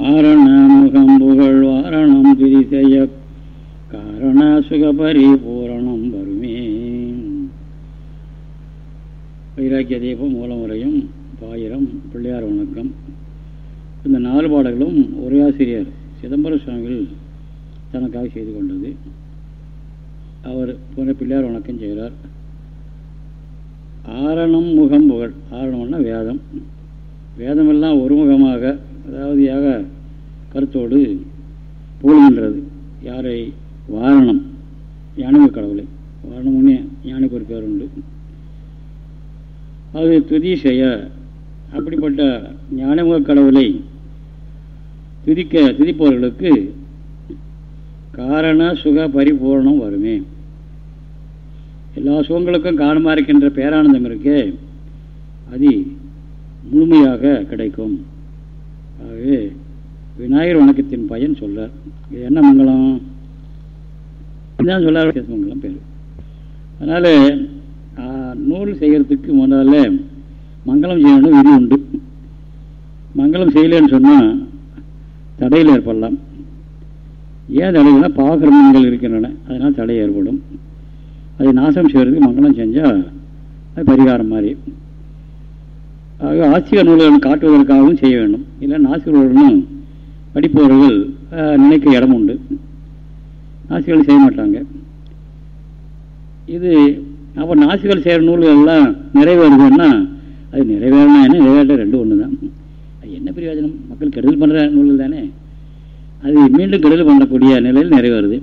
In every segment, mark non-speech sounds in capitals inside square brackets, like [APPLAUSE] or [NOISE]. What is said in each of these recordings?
ஆரணமுகம் முகம்புகள் வாரணம் திரி செய்ய காரண சுகபரி பூரணம் வருமே. வைராக்கிய தீபம் மூலமுறையும் பாயிரம் பிள்ளையார் வணக்கம். இந்த நாலு பாடல்களும் ஒரே ஆசிரியர் சிதம்பர சுவாமிகள் தனக்காக செய்து கொண்டது. அவர் போன பிள்ளையார் வணக்கம் செய்கிறார். ஆரணம் முகம் புகழ் ஆரணம்னா வேதம். வேதமெல்லாம் ஒருமுகமாக அதாவது யாக கருத்தோடு புகழ்கின்றது யாரை? வாரணம். யானைம கடவுளை. வாரணம்னே யானைக்கு ஒரு பேர் உண்டு. அது துதி செய்ய அப்படிப்பட்ட ஞானமுக கடவுளை துதிக்க துதிப்பவர்களுக்கு காரண சுக பரிபூர்ணம் வருமே. எல்லா சுகங்களுக்கும் காரணமாக இருக்கின்ற பேரானந்தம் இருக்கே அது முழுமையாக கிடைக்கும். ஆகவே விநாயகர் வணக்கத்தின் பயன் சொல்றார். இது என்ன மங்களம்? இதுதான் சொல்லார் மங்களம் பேர். அதனால் நூல் செய்கிறதுக்கு முதல்ல மங்களம் செய்யணும் விதி உண்டு. மங்களம் செய்யலன்னு சொன்னால் தடையில் ஏற்படலாம். ஏன் தடைகள்னா பாவகிரமங்கள் இருக்கின்றன அதனால் தடை ஏற்படும். அதை நாசம் செய்கிறதுக்கு மங்களம் செஞ்சால் அது பரிகாரம் மாதிரி. ஆக ஆசிரியர் நூல்கள் காட்டுவதற்காகவும் செய்ய வேண்டும். இல்லை ஆசிரியர்களும் படிப்பவர்கள் நினைக்க இடம் உண்டு. நாசிகள் செய்ய மாட்டாங்க. இது அப்போ நாசிகள் செய்கிற நூல்கள்லாம் நிறைவேறுதுன்னா அது நிறைவேறினா என்ன? நிறைவேற்ற ரெண்டு ஒன்று தான் அது என்ன பிரயோஜனம்? மக்கள் கெடுதல் பண்ணுற நூல்கள் தானே. அது மீண்டும் கெடுதல் பண்ணக்கூடிய நிலையில் நிறைவேறுது.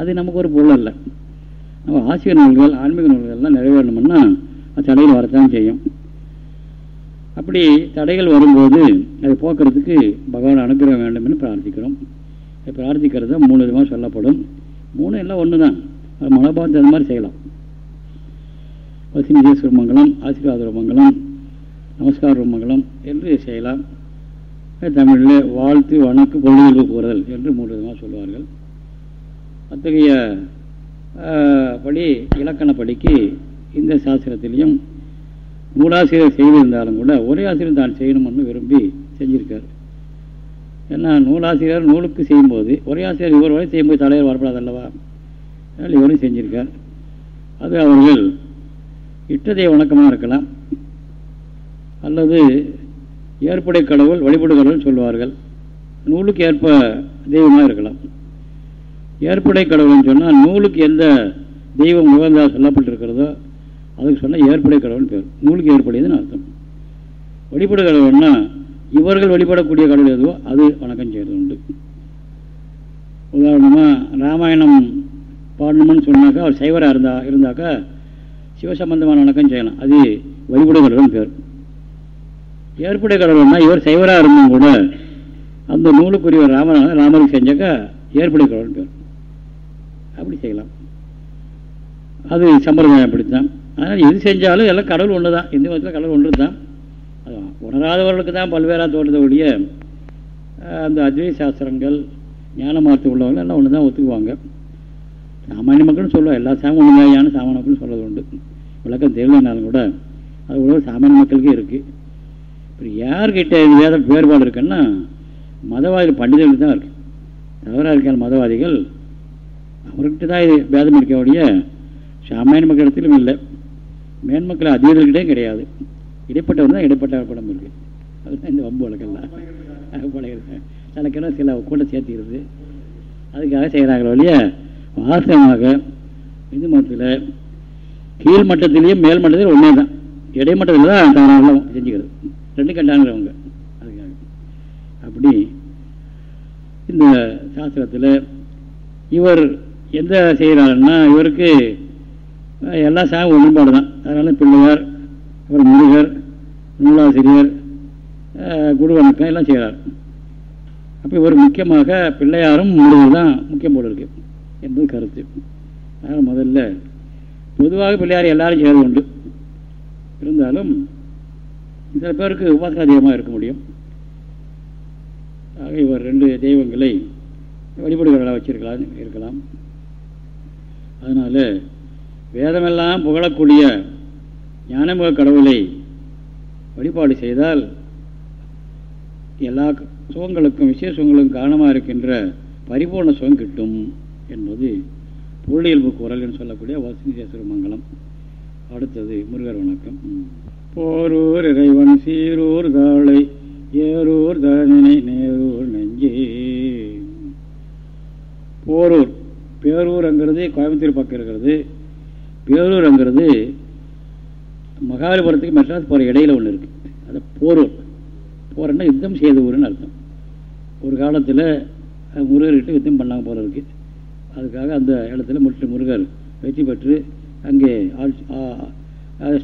அது நமக்கு ஒரு பொருள் இல்லை நம்ம ஆசிரியர் நூல்கள் ஆன்மீக நூல்கள்லாம் நிறைவேறணும்னா அது தடையில் வரத்தான் செய்யும். அப்படி தடைகள் வரும்போது அதை போக்குறதுக்கு பகவான் அனுகிரகம் வேண்டும் என்று பிரார்த்திக்கிறோம். பிரார்த்திக்கிறது மூணு விதமாக சொல்லப்படும். மூணு எல்லாம் ஒன்று தான் மனோபாவத்தை அது மாதிரி செய்யலாம். வசினிஜேஸ்வர மங்கலம் ஆசீர்வாத மங்கலம் நமஸ்கார மங்கலம் என்று செய்யலாம். தமிழில் வாழ்த்து வணக்கு பொழுதுபு கூறுதல் என்று மூன்று விதமாக சொல்லுவார்கள் அத்தகைய படி இலக்கணப்படிக்கு இந்த சாஸ்திரத்திலையும் நூலாசிரியர் செய்திருந்தாலும் கூட ஒரே ஆசிரியர் தான் செய்யணும்னு விரும்பி செஞ்சிருக்கார். ஏன்னா நூலாசிரியர் நூலுக்கு செய்யும்போது ஒரே ஆசிரியர் இவர் வரை செய்யும்போது தலைவர் வரப்படாது அல்லவா? அதனால் இவரும் செஞ்சிருக்கார். அது அவர்கள் இட்டதை வணக்கமாக இருக்கலாம். அல்லது ஏற்புடை கடவுள் வழிபடு கடவுள் சொல்லுவார்கள். நூலுக்கு ஏற்ப தெய்வமாக இருக்கலாம். ஏற்புடை கடவுள்னு சொன்னால் நூலுக்கு எந்த தெய்வம் உகந்தா சொல்லப்பட்டிருக்கிறதோ அதுக்கு சொன்னால் ஏற்புடைய கடவுள் பேர். நூலுக்கு ஏற்புடையதுன்னு அர்த்தம். வழிபட கடவுள்னா இவர்கள் வழிபடக்கூடிய கடவுள் எதுவோ அது வணக்கம் செய்கிறது உண்டு. உதாரணமாக ராமாயணம் பாடணும்னு சொன்னாக்கா அவர் சைவராக இருந்தா இருந்தாக்கா சிவசம்பந்தமான வணக்கம் செய்யலாம். அது வழிபட கடவுள்னு பேர். ஏற்புடைய கடவுள்னா இவர் சைவராக இருந்தும் கூட அந்த நூலுக்குரிய ராமராக ராமருக்கு செஞ்சாக்கா ஏற்புடைய கடவுள் பேர். அப்படி செய்யலாம். அது சம்பிரதாயம் அப்படித்தான். அதனால் எது செஞ்சாலும் எல்லாம் கடவுள் ஒன்று தான் இந்து மதத்தில் கடவுள் ஒன்று தான் அது உணராதவர்களுக்கு தான் பல்வேறாக தோட்டத்தை அந்த அத்வை சாஸ்திரங்கள் ஞான மார்த்து உள்ளவங்க எல்லாம் ஒன்று தான் ஒத்துக்குவாங்க. சாமானிய மக்கள்னு சொல்லுவோம் எல்லா சாமி உண்மையான சாமானிய மக்கள்னு சொல்கிறது உண்டு. விளக்கம் தெரியலனாலும் கூட அது உலக சாமானிய மக்களுக்கே இருக்குது இப்போ யார்கிட்ட வேத வேறுபாடு இருக்குன்னா மதவாதிகள் பண்டிதர்கள் தான் இருக்குது தவறாக இருக்கான மதவாதிகள் அவர்கிட்ட தான் இது பேதம் இருக்கக்கூடிய சாமானிய மக்களிடத்திலும் இல்லை. மேன்மக்கள் அதிகர்கள்கிட்டையும் கிடையாது. இடைப்பட்டவர் தான் இடைப்பட்ட படம் இருக்குது அதுதான் இந்த வம்பு வழக்கெல்லாம். பழகிறது தலைக்கெல்லாம் சில கூட்டம் சேர்த்துக்கிறது. அதுக்காக செய்கிறாங்களோ இல்லையா வாசகமாக இந்து மதத்தில் கீழ் மட்டத்திலையும் மேல் மட்டத்திலையும் ஒன்றே தான். இடைமட்டத்தில் தான் தவறாக செஞ்சுக்கிறது. ரெண்டு கண்டாங்கிறவங்க அதுக்காக. அப்படி இந்த சாஸ்திரத்தில் இவர் எந்த செய்கிறாருன்னா இவருக்கு எல்லா சாமி ஒன்றுபாடு தான். அதனால் பிள்ளையார் அப்புறம் முருகர் நூலாசிரியர் குரு வணக்கம் எல்லாம் செய்கிறார் அப்போ இவர் முக்கியமாக பிள்ளையாரும் முருகர் தான் முக்கியம் போல இருக்கு என்பது கருத்து. அதனால் முதல்ல பொதுவாக பிள்ளையார் எல்லாரும் செய்கிறது உண்டு. இருந்தாலும் சில பேருக்கு உபாசனை தெய்வமாக இருக்க முடியும். ஆக இவர் ரெண்டு தெய்வங்களை வழிபடுகிறவர்களாக வச்சிருக்கலாம் இருக்கலாம். அதனால் வேதமெல்லாம் புகழக்கூடிய ஞானமுக கடவுளை வழிபாடு செய்தால் எல்லா சுகங்களுக்கும் விசேஷ சுகங்களுக்கும் காரணமாக இருக்கின்ற பரிபூர்ண சுகம் கிட்டும் என்பது பொருளியல்பு குரல் என்று சொல்லக்கூடிய வசந்தேஸ்வர மங்கலம் அடுத்தது முருகர் வணக்கம். போரூர் இறைவன் சீரூர் தாளை ஏரூர் தரணினை நேரூர் நெஞ்சே. போரூர் பேரூர்ங்கிறது கோயம்புத்தூர் பக்கம் இருக்கிறது. பேரூருங்கிறது மகாபலிபுரத்துக்கு மெட்ராஸ் போகிற இடையில ஒன்று இருக்குது அது போரூர். போரன்னா யுத்தம் செய்த ஊருன்னு அர்த்தம். ஒரு காலத்தில் முருகர்கிட்ட யுத்தம் பண்ணாங்க போல இருக்குது அதுக்காக அந்த இடத்துல முற்று முருகர் வெற்றி பெற்று அங்கே ஆள்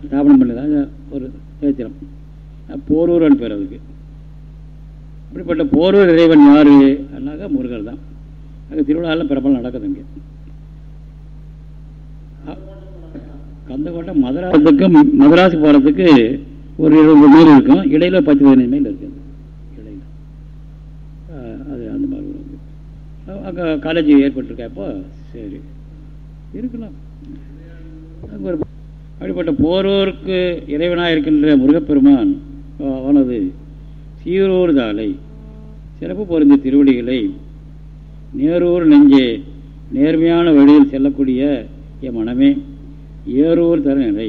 ஸ்தாபனம் பண்ணதாக ஒரு சரித்திரம் போரூர்னு பேர் அதுக்கு. அப்படிப்பட்ட போரூர் இறைவன் யார்? அண்ணாக்கா முருகர் தான். அங்கே திருவிழாலாம் பிரபலம் நடக்குது அங்கே. கந்தக்கோட்டை மதராசத்துக்கு மதராசு போகிறதுக்கு ஒரு இருபது மைல் இருக்கும். இடையில பத்து பதினஞ்சு மைல் இருக்குது இடையில. அது அந்த மாதிரி அங்கே காலேஜ் ஏற்பட்டிருக்கப்போ சரி. இருக்கலாம். ஒரு அப்படிப்பட்ட போரோருக்கு இறைவனாக இருக்கின்ற முருகப்பெருமான் அவனது சீரூர் தாலை சிறப்பு பொருந்த திருவடிகளை நேரூர் நெஞ்சே நேர்மையான வழியில் செல்லக்கூடிய என் மனமே. ஏறோர் தர நிலை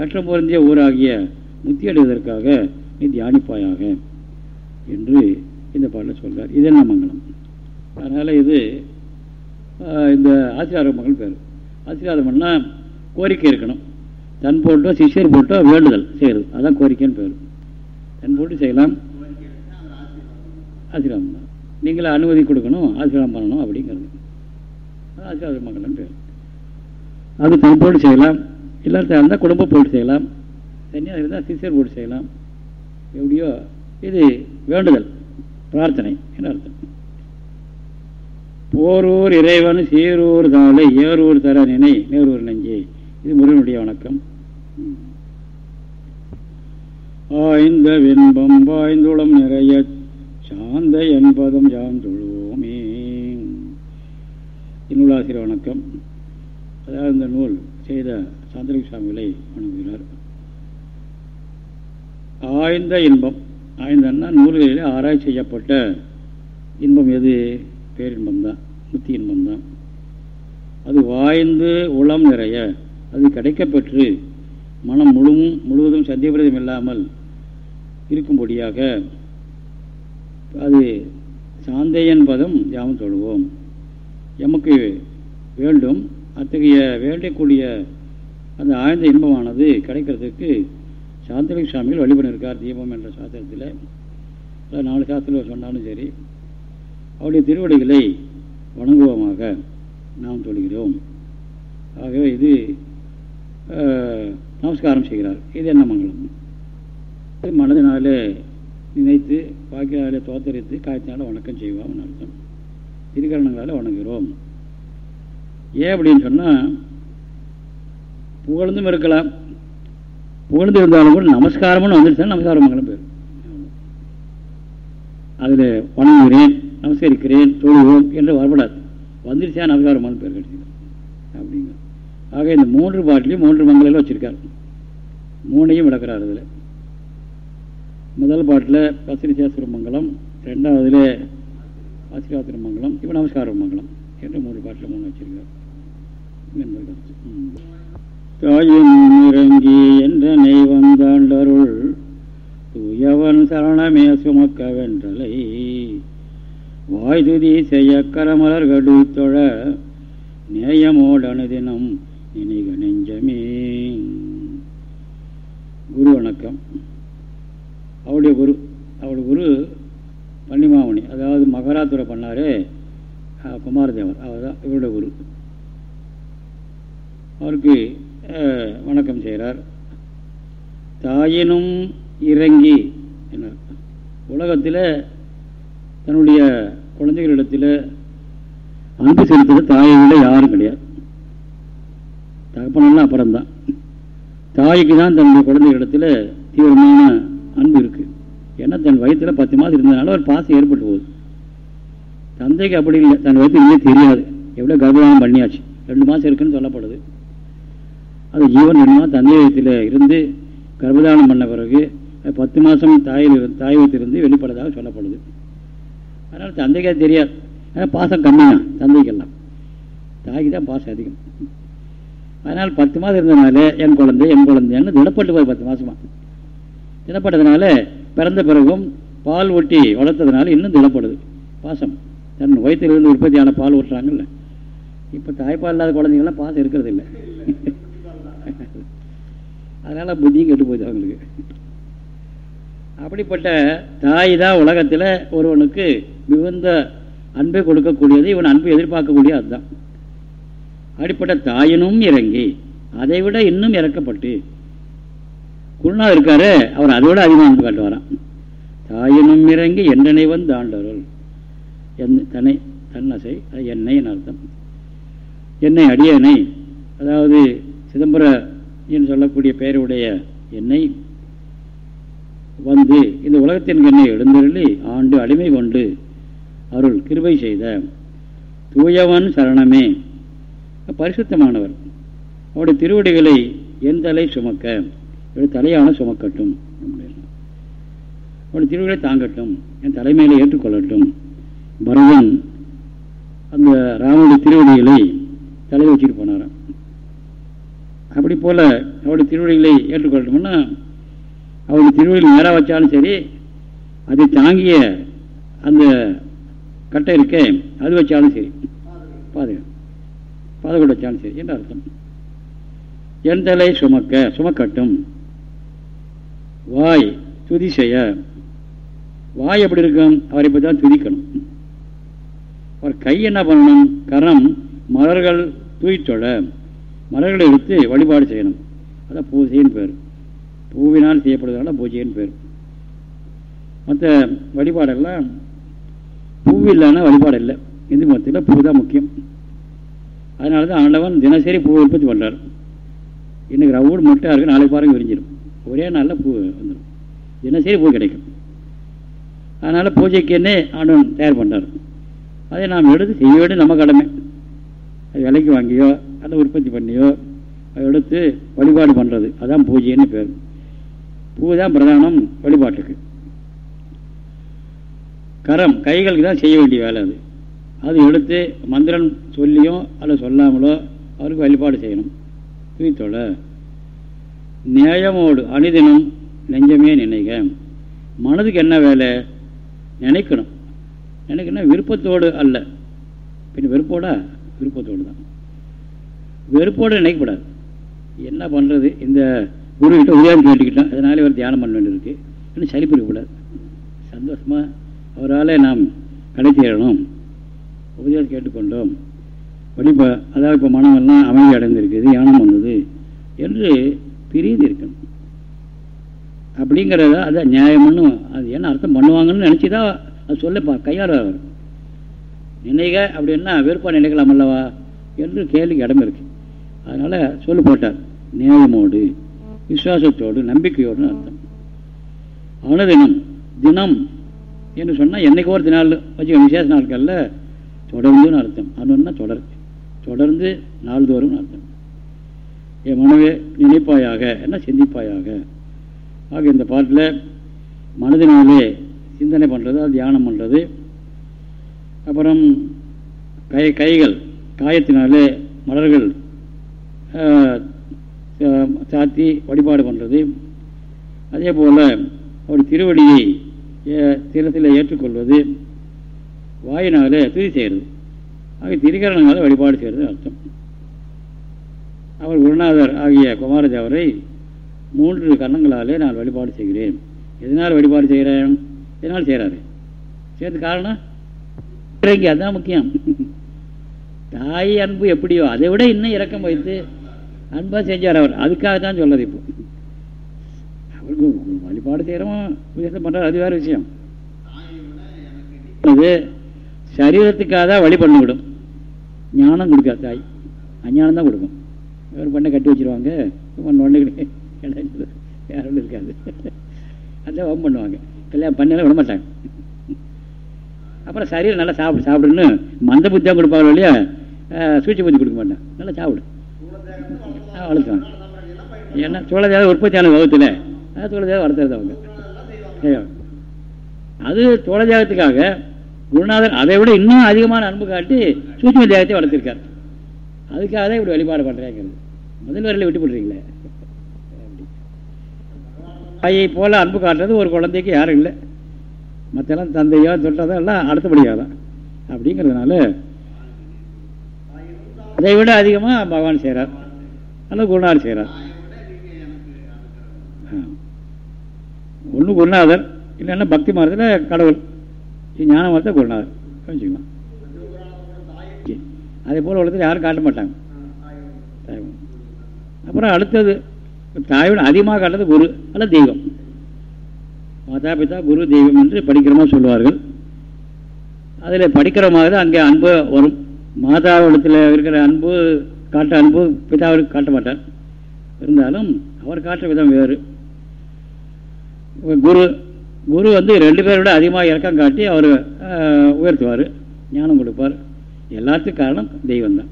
ஏற்றம் பொருந்திய ஊராகிய முத்தி அடைவதற்காக நீ தியானிப்பாயாக என்று இந்த பாட்டில் சொல்கிறார் இது என்ன மங்களம்? அதனால் இது இந்த ஆசிரியர் மகள் பேர். ஆசீர்வாதம்னா கோரிக்கை இருக்கணும். தன் போட்டோ சிஷியர் போட்டோ வேண்டுதல் செய்கிறது அதான் கோரிக்கைன்னு பேர். தன் போட்டு செய்யலாம். ஆசீர்வாதம் தான் நீங்களே அனுமதி கொடுக்கணும் ஆசீர்வாதம் பண்ணணும் அப்படிங்கிறது. ஆசீர்வாத மங்களம் பேர். அது தன் செய்யலாம். இல்லாத இருந்தால் குடும்பம் போட்டு செய்யலாம். தனியாக இருந்தால் சிசியர் போட்டு செய்யலாம். எப்படியோ இது வேண்டுதல் பிரார்த்தனை என்ன அர்த்தம். போரூர் இறைவன் சீரூர் தாளை ஏரூர் தர நினை நேரூர் நெஞ்சே. இது முருகனுடைய வணக்கம். ஆய்ந்த வின்பம் வாய்ந்துளம் நிறைய சாந்த என்பதும் சார்ந்துழுவோமே இந்நூலாசிரியர் வணக்கம். அதாவது இந்த நூல் செய்த சாந்திர சுவாமிகளை வணங்குகிறார். ஆய்ந்த இன்பம். ஆய்ந்தன்னா நூல்களிலே ஆராய்ச்சி செய்யப்பட்ட இன்பம் எது? பேரின்பம் தான் முத்தி இன்பம் தான் அது வாய்ந்து உளம் நிறைய அது கிடைக்கப்பெற்று மனம் முழுவும் முழுவதும் சந்தேகபிரதம் இல்லாமல் இருக்கும்படியாக அது சாந்தையன் பதம் யாவும் தொழுவோம் எமக்கு வேண்டும் அத்தகைய வேண்டக்கூடிய அந்த ஆழ்ந்த இன்பமானது கிடைக்கிறதுக்கு சாந்தலிக சுவாமிகள் வழிபணிருக்கார் தீபம் என்ற சாஸ்திரத்தில். நாலு சாஸ்திரம் சொன்னாலும் சரி அவருடைய திருவடிகளை வணங்குவோமாக நாம் சொல்கிறோம். ஆகவே இது நமஸ்காரம் செய்கிறார். இது என்ன மங்களம்? மனதினாலே நினைத்து வாக்கினாலே தோத்தரித்து காய்ச்சினால வணக்கம் செய்வோம் அர்த்தம். திருக்கரணங்களால் வணங்குகிறோம். ஏன் அப்படின்னு சொன்னால் புகழ்ந்தும் இருக்கலாம். புகழ்ந்து இருந்தாலும் கூட நமஸ்காரம்னு வந்துருச்சா நமஸ்காரம் மங்களம் பேர். அதில் வணங்குகிறேன் நமஸ்கரிக்கிறேன் தொழுவோம் என்று வரப்படாது. வந்துருச்சா நமஸ்காரமான பேர் கிடைச்சிது அப்படிங்க. ஆக இந்த மூன்று பாட்டிலையும் மூன்று மங்களிலும் வச்சுருக்கார். மூணையும் விளக்குறார் அதில். முதல் பாட்டில் பசிரிசாசுர மங்கலம் ரெண்டாவதுல ஆசிரியாத்திர மங்கலம் இப்போ நமஸ்கார மங்கலம் என்று மூன்று பாட்டில் மூணு வச்சிருக்கார். தாயின் இறங்கி என்ற நெய் வந்தாண்டருள் தூயவன் சரணமே சுமக்க வென்றலை வாய்துதி செய்ய கரமலர் கடுத்தொழ. நேயமோடு அனுதினம் நினைக நெஞ்சமே. குரு வணக்கம். அவருடைய குரு அவருடைய குரு பன்னிமாமணி அதாவது மகராத்துரை பண்ணார் குமாரதேவர். அவர் தான் இவருடைய குரு. அவருக்கு வணக்கம் செய்கிறார். தாயினும் இறங்கி என்ன உலகத்தில் தன்னுடைய குழந்தைகளிடத்தில் அன்பு செலுத்துகிற தாயை விட யாரும் கிடையாது. தகப்பனெல்லாம் அப்புறம்தான். தாய்க்கு தான் தன்னுடைய குழந்தைகளிடத்தில் தீவிரமான அன்பு இருக்குது ஏன்னா தன் வயிற்றில் பத்து மாதம் இருந்ததுனால ஒரு பாசம் ஏற்பட்டு போகுது. தந்தைக்கு அப்படி இல்லை. தன் வயிற்றுலேயே தெரியாது. எவ்வளோ கர்ப்பதானம் பண்ணியாச்சு. ரெண்டு மாதம் இருக்குன்னு சொல்லப்படுது. அது ஜீவன் ரெண்டு தந்தை வயிற்றில் இருந்து கர்ப்பதானம் பண்ண பிறகு பத்து மாதம் தாயில் தாய் வைத்திருந்து வெளிப்படதாக சொல்லப்படுது. அதனால் தந்தைக்கே தெரியாது. ஆனால் பாசம் கம்மி தான் தந்தைக்கெல்லாம். தாய்க்கு தான் பாசம் அதிகம். அதனால் பத்து மாதம் இருந்ததுனால என் குழந்தை என் குழந்தைன்னு திடப்பட்டு போய் பத்து மாதமா திடப்பட்டதுனால பிறந்த பிறகும் பால் ஒட்டி வளர்த்ததுனால இன்னும் திடப்படுது. பாசம். தன் வயிற்றிலிருந்து உற்பத்தியான பால் ஊட்டுறாங்கல்ல. இப்போ தாய்ப்பால் இல்லாத குழந்தைங்கள்லாம் பாசம் இருக்கிறது இல்லை அதனால் புத்தியும் கெட்டு போகுது அவங்களுக்கு. அப்படிப்பட்ட தாய் தான் உலகத்தில் ஒருவனுக்கு மிகுந்த அன்பை கொடுக்கக்கூடியது இவன் அன்பை எதிர்பார்க்கக்கூடிய அதுதான். அப்படிப்பட்ட தாயினும் இறங்கி அதை விட இன்னும் இறக்கப்பட்டு குருணா இருக்காரு அவர் அதை விட அதிகமாக அன்பு காட்டுவாராம். தாயினும் இறங்கி என்னை வந்து ஆண்டவர்கள். என் தன்னை தன்னசை அது எண்ணெய்னு அர்த்தம். என்னை அடியனை அதாவது சிதம்பர என்று சொல்லக்கூடிய பெயருடைய எண்ணெய் வந்து இந்த உலகத்தின் எண்ணெய் எழுந்தருளி ஆண்டு அடிமை கொண்டு அருள் கிருபை செய்த தூயவன் சரணமே. பரிசுத்தமானவர். அவருடைய திருவடிகளை என் தலை சுமக்க தலையான சுமக்கட்டும். அவருடைய திருவிழை தாங்கட்டும் என் தலைமையில ஏற்றுக்கொள்ளட்டும். பரதன் அந்த ராமனுடைய திருவடிகளை தலை வச்சுட்டு போனாராம். அப்படி போல் அவருடைய திருவடிகளை ஏற்றுக்கொள்ளணும்னா அவருடைய திருவடிகள் மேலே வச்சாலும் சரி அதை தாங்கிய அந்த கட்டை இருக்க அது வச்சாலும் சரி. பாதுகாப்பு பாதுகாப்பு வச்சாலும் சரி என்று அர்த்தம். என் தலை சுமக்க சுமக்கட்டும். வாய் துதி செய்ய. வாய் எப்படி இருக்கும்? அவரை பற்றி தான் துதிக்கணும். அவர் கை என்ன பண்ணணும்? கரம் மலர்கள் தூய்த்தொட மலர்களை எடுத்து வழிபாடு செய்யணும். அதான் பூஜைன்னு பேர். பூவினால் செய்யப்படுவதனால பூஜைன்னு பேர். மற்ற வழிபாடெல்லாம் பூ வழிபாடு இல்லை. இந்து மதத்தில் பூ தான் முக்கியம். அதனால தான் ஆண்டவன் தினசரி பூ உற்பத்தி பண்ணுறார் இன்றைக்கி ரவுடு முட்டாக இருக்குது நாளைக்கு பாருங்க விரிஞ்சிடும் ஒரே நாளில் பூ வந்துடும் தினசரி பூ கிடைக்கும். அதனால் பூஜைக்குன்னே ஆண்டவன் தயார் பண்ணுறார் அதை நாம் எடுத்து செய்ய வேண்டிய நம்ம கடமை. அது விலைக்கு வாங்கியோ அதை உற்பத்தி பண்ணியோ எடுத்து வழிபாடு பண்ணுறது அதான் பூஜைன்னு பேர். பூ தான் பிரதானம் வழிபாட்டுக்கு. கரம் கைகளுக்கு தான் செய்ய வேண்டிய வேலை அது. அது எடுத்து மந்திரம் சொல்லியோ அல்ல சொல்லாமலோ அவருக்கு வழிபாடு செய்யணும். துய்த்தோட நேயமோடு அணிதினம் நெஞ்சமே நினைக. மனதுக்கு என்ன வேலை? நினைக்கணும். நினைக்கணும் விருப்பத்தோடு அல்ல. பின் வெறுப்போடா? விருப்பத்தோடு தான். வெறுப்போடு நினைக்கப்படாது. என்ன பண்ணுறது இந்த குருக்கிட்ட உதயம் கேட்டுக்கிட்டோம் அதனால இவர் தியானம் பண்ண வேண்டியிருக்கு. இன்னும் சரி பிடிக்கக்கூடாது சந்தோஷமாக அவரால் நாம் கடை சேரணும் உபதேசம் கேட்டுக்கொண்டோம். வழிப அதாவது இப்போ மனமெல்லாம் அமைதி அடைந்திருக்குது யானம் வந்தது என்று பிரிந்து இருக்கணும். அப்படிங்கிறத அதை நியாயம்னு அது என்ன அர்த்தம் பண்ணுவாங்கன்னு நினச்சி தான் அது சொல்ல கையாள நினைக அப்படின்னா வெறுப்பாக நினைக்கலாம் அல்லவா? என்று கேள்விக்கு இடம் இருக்கு. அதனால் சொல்லு போட்டார் நியாயமோடு விசுவாசத்தோடு நம்பிக்கையோடுன்னு அர்த்தம். அனுதினம் தினம் என்று சொன்னால் என்னைக்கு ஒரு நாள் வச்சு விசேஷ நாட்களில் தொடர்ந்துன்னு அர்த்தம். அனுன்னா தொடர். தொடர்ந்து நாள்தோறும் அர்த்தம். என் மனவே நினைப்பாயாக என்ன சிந்திப்பாயாக. ஆக இந்த பாட்டில் மனதினாலே சிந்தனை பண்ணுறது அது தியானம் பண்ணுறது அப்புறம் கை கைகள் காயத்தினாலே மலர்கள் சாத்தி வழிபாடு பண்ணுறது அதே போல் அவர் திருவடியை தினத்தில் ஏற்றுக்கொள்வது. வாயினாலே துதி செய்கிறது ஆக திரிகரணங்களால் வழிபாடு செய்கிறது அர்த்தம். அவர் குருநாதர் ஆகிய குமாரதேவரை மூன்று கரணங்களாலே நான் வழிபாடு செய்கிறேன். எதனால் வழிபாடு செய்கிறேன்? எதனால் செய்கிறாரு? சேர்த்து காரணம்? இறங்கி அதுதான் முக்கியம். தாய் அன்பு எப்படியோ அதை விட இன்னும் இறக்கம் வைத்து அன்பாக செஞ்சார் அவர். அதுக்காக தான் சொல்றது இப்போ. அவருக்கு வழிபாடு செய்கிறோம் விசேஷம் பண்ணுறாரு அது வேறு விஷயம். அது சரீரத்துக்காக தான் வழி பண்ண விடும் ஞானம் கொடுக்காது தாய். அஞ்ஞானம் தான் கொடுக்கும். ஒரு பண்ண கட்டி வச்சுருவாங்க. ஒன்று யாரும் இருக்காது. அதான் ஓம் பண்ணுவாங்க. கல்யாணம் பண்ணலாம் விட மாட்டாங்க. அப்புறம் சரீரம் நல்லா சாப்பிடு சாப்பிடுன்னு மந்த புத்தியாக கொடுப்பாங்க இல்லையா சூழ்ச்சி புத்தி கொடுக்க மாட்டேன் நல்லா சாப்பிடு. வளர்த்துவாங்க ஏன்னா சோழதேவை உற்பத்தியான வகுத்தில் அது சோழதேவை வளர்த்துறது அவங்க. அது சோழதேகத்துக்காக குருநாதர் அதை விட இன்னும் அதிகமான அன்பு காட்டி சூட்சம தேகத்தை வளர்த்துருக்கார். அதுக்காக தான் இப்படி வழிபாடு பண்ணுறேங்கிறது முதல் வரையில் விட்டு போடுறீங்களே தாயை போல அன்பு காட்டுறது ஒரு குழந்தைக்கு யாரும் இல்லை. மற்றெல்லாம் தந்தையோ தொட்டதோ எல்லாம் அடுத்தபடியாக தான் அப்படிங்கிறதுனால அதை விட அதிகமாக பகவான் செய்கிறார் அந்த குருநாதர் செய்கிறார் ஒன்று குருநாதர் இல்லைன்னா பக்தி மார்க்கத்தில் கடவுள். ஞான மார்க்கத்தில் குருநாதர். வச்சுக்கலாம் அதே போல் உலகத்தில் யாரும் காட்ட மாட்டாங்க. அப்புறம் அடுத்தது தாயோட அதிகமாக காட்டுறது குரு அல்ல தெய்வம். மாதா பிதா குரு தெய்வம் என்று படிக்கிறமாக சொல்லுவார்கள். அதில் படிக்கிறமாக தான் அங்கே அன்பு வரும். மாதாவிடத்தில் இருக்கிற அன்பு காட்ட அன்பு பிதாவிற்கு காட்ட மாட்டார். இருந்தாலும் அவர் காட்டுற விதம் வேறு. குரு குரு வந்து ரெண்டு பேரோட அதிகமாக இறக்கம் காட்டி அவர் உயர்த்துவார் ஞானம் கொடுப்பார். எல்லாத்துக்கும் காரணம் தெய்வம்தான்.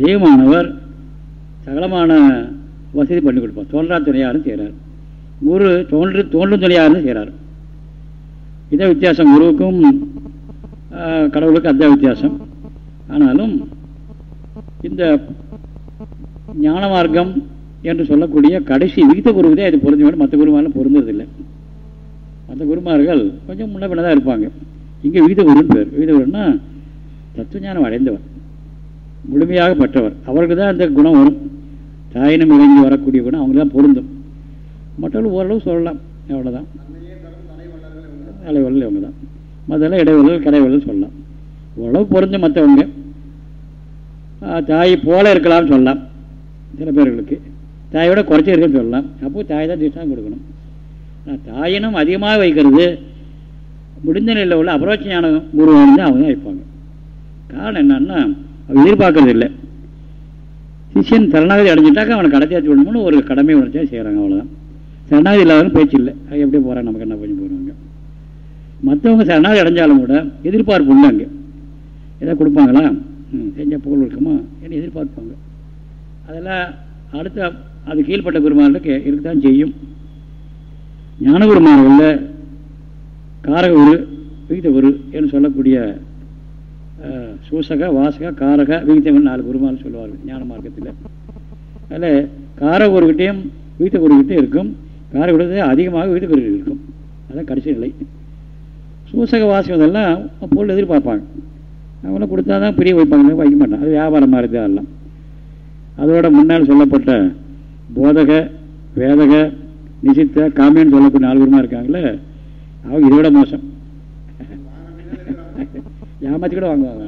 தெய்வமானவர் சகலமான வசதி பண்ணி கொடுப்பார். தோன்றா துணையாரும் செய்கிறார். குரு தோன்று தோன்றும் துணையாரும் செய்கிறார். இதே வித்தியாசம் குருவுக்கும் கடவுளுக்கும் அந்த வித்தியாசம். ஆனாலும் இந்த ஞான மார்க்கம் என்று சொல்லக்கூடிய கடைசி விகித குருவுதே அது பொருந்த வேண்டும் மற்ற குருமாரெலாம் பொருந்ததில்லை மற்ற குருமார்கள் கொஞ்சம் முன்ன பின்ன தான் இருப்பாங்க. இங்கே விகித குருன்னு பேர். விகித குருன்னா தத்துவஞானம் அடைந்தவர். முழுமையாக பெற்றவர். அவருக்கு தான் அந்த குணம் வரும். தாயினம் இறங்கி வரக்கூடிய குணம் அவங்களுக்கு தான் பொருந்தும். மற்றவர்கள் ஓரளவு சொல்லலாம். அவ்வளோதான் தலைவர்கள் இவங்க தான். மற்றெல்லாம் இடைவெளிகள் கடைவெளிகள் சொல்லலாம். ஓரளவு பொருந்தும் மற்றவங்க. தாய் போல இருக்கலாம்னு சொல்லலாம் சில பேர்களுக்கு. தாயோட குறைச்சி இருக்குன்னு சொல்லலாம் அப்போ தாய் தான் திஷ்டம் கொடுக்கணும். தாயினும் அதிகமாக வைக்கிறது முடிந்த நிலையில் உள்ள அபரோட்ச ஞான குருவானு அவங்க தான் வைப்பாங்க. காரணம் என்னன்னா அவன் எதிர்பார்க்கறது இல்லை. சிஷியன் சரணாகதி அடைஞ்சிட்டாக்க அவனை கடத்தியாச்சு விடணும்னு ஒரு கடமை உணர்ச்சியாக செய்கிறாங்க அவ்வளோதான் சரணாகதி இல்லாதவங்க பேச்சு இல்லை. அது எப்படி போகிறான் நமக்கு என்ன பண்ணி போகிறாங்க மற்றவங்க சரணாகதி அடைஞ்சாலும் கூட எதிர்பார்ப்பு உண்டு அங்கே. எதாவது கொடுப்பாங்களா? செஞ்சால் புகழ் இருக்குமா என்ன எதிர்பார்ப்பாங்க. அதெல்லாம் அடுத்த அது கீழ்பட்ட குருமார்களுக்கு இருக்கத்தான் செய்யும். ஞான குருமார்களில் காரக குரு விகித குரு என்று சொல்லக்கூடிய சூசக வாசக காரக விகிதம் நாலு குருமார்கள் சொல்லுவார்கள் ஞான மார்க்கத்தில். அதில் காரகுருக்கிட்டையும் வீத்த குருக்கிட்டையும் இருக்கும். காரகுருத்தை அதிகமாக விகித குரு இருக்கும். அதான் கடைசி நிலை. சூசக வாசகம் இதெல்லாம் பொருள் எதிர்பார்ப்பாங்க. அவங்கள கொடுத்தா தான் பிரிய வைப்பாங்க வைக்க மாட்டான். அது வியாபாரம் மாதிரி தான் எல்லாம். அதோட முன்னால் சொல்லப்பட்ட போதக வேதக நிசித்த காமியன்னு சொல்லக்கூடிய நாலு பேருமா இருக்காங்களே? அவங்க இதோட மோசம். ஏமாத்தி கூட வாங்குவாங்க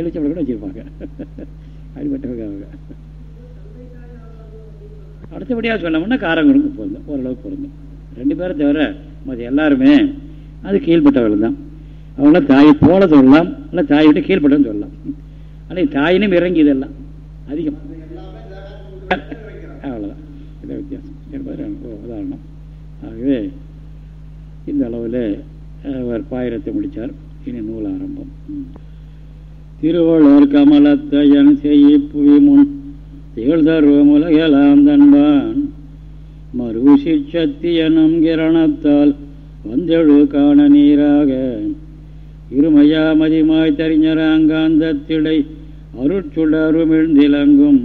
எழுச்சப்பட கூட வச்சிருப்பாங்க. அடிப்பட்டவங்க அவங்க. அடுத்தபடியாக சொன்னோம்னா காரங்குறுக்கு பொருந்தும். ஓரளவுக்கு பொருந்தும். ரெண்டு பேரை தவிர மற்ற எல்லாருமே அது கீழ்பட்டவர்கள் தான். அவங்கள தாயை போல சொல்லலாம் இல்லை தாயை விட்டு கீழ்பட்டன்னு சொல்லலாம். ஆனால் தாயினும் இறங்கி இதெல்லாம் அதிகம். அவ்வளோதான் இதை வித்தியாசம். என்பது உதாரணம். ஆகவே இந்த அளவில் அவர் பாயிரத்தை முடித்தார் இனி நூல் ஆரம்பம். திருவள்ளுவர் கமலத்தையன் செய்ய புவி முன் திகழ்தருவம் உலகெல்லாம் தன்பான். மறு சிச்சத்தி எனும் கிரணத்தால் வந்தெழு காண நீராக இருமையா மதிமாய் தறிஞராங்காந்தத்திடை அருட்சுடருமிழ்ந்திலங்கும்.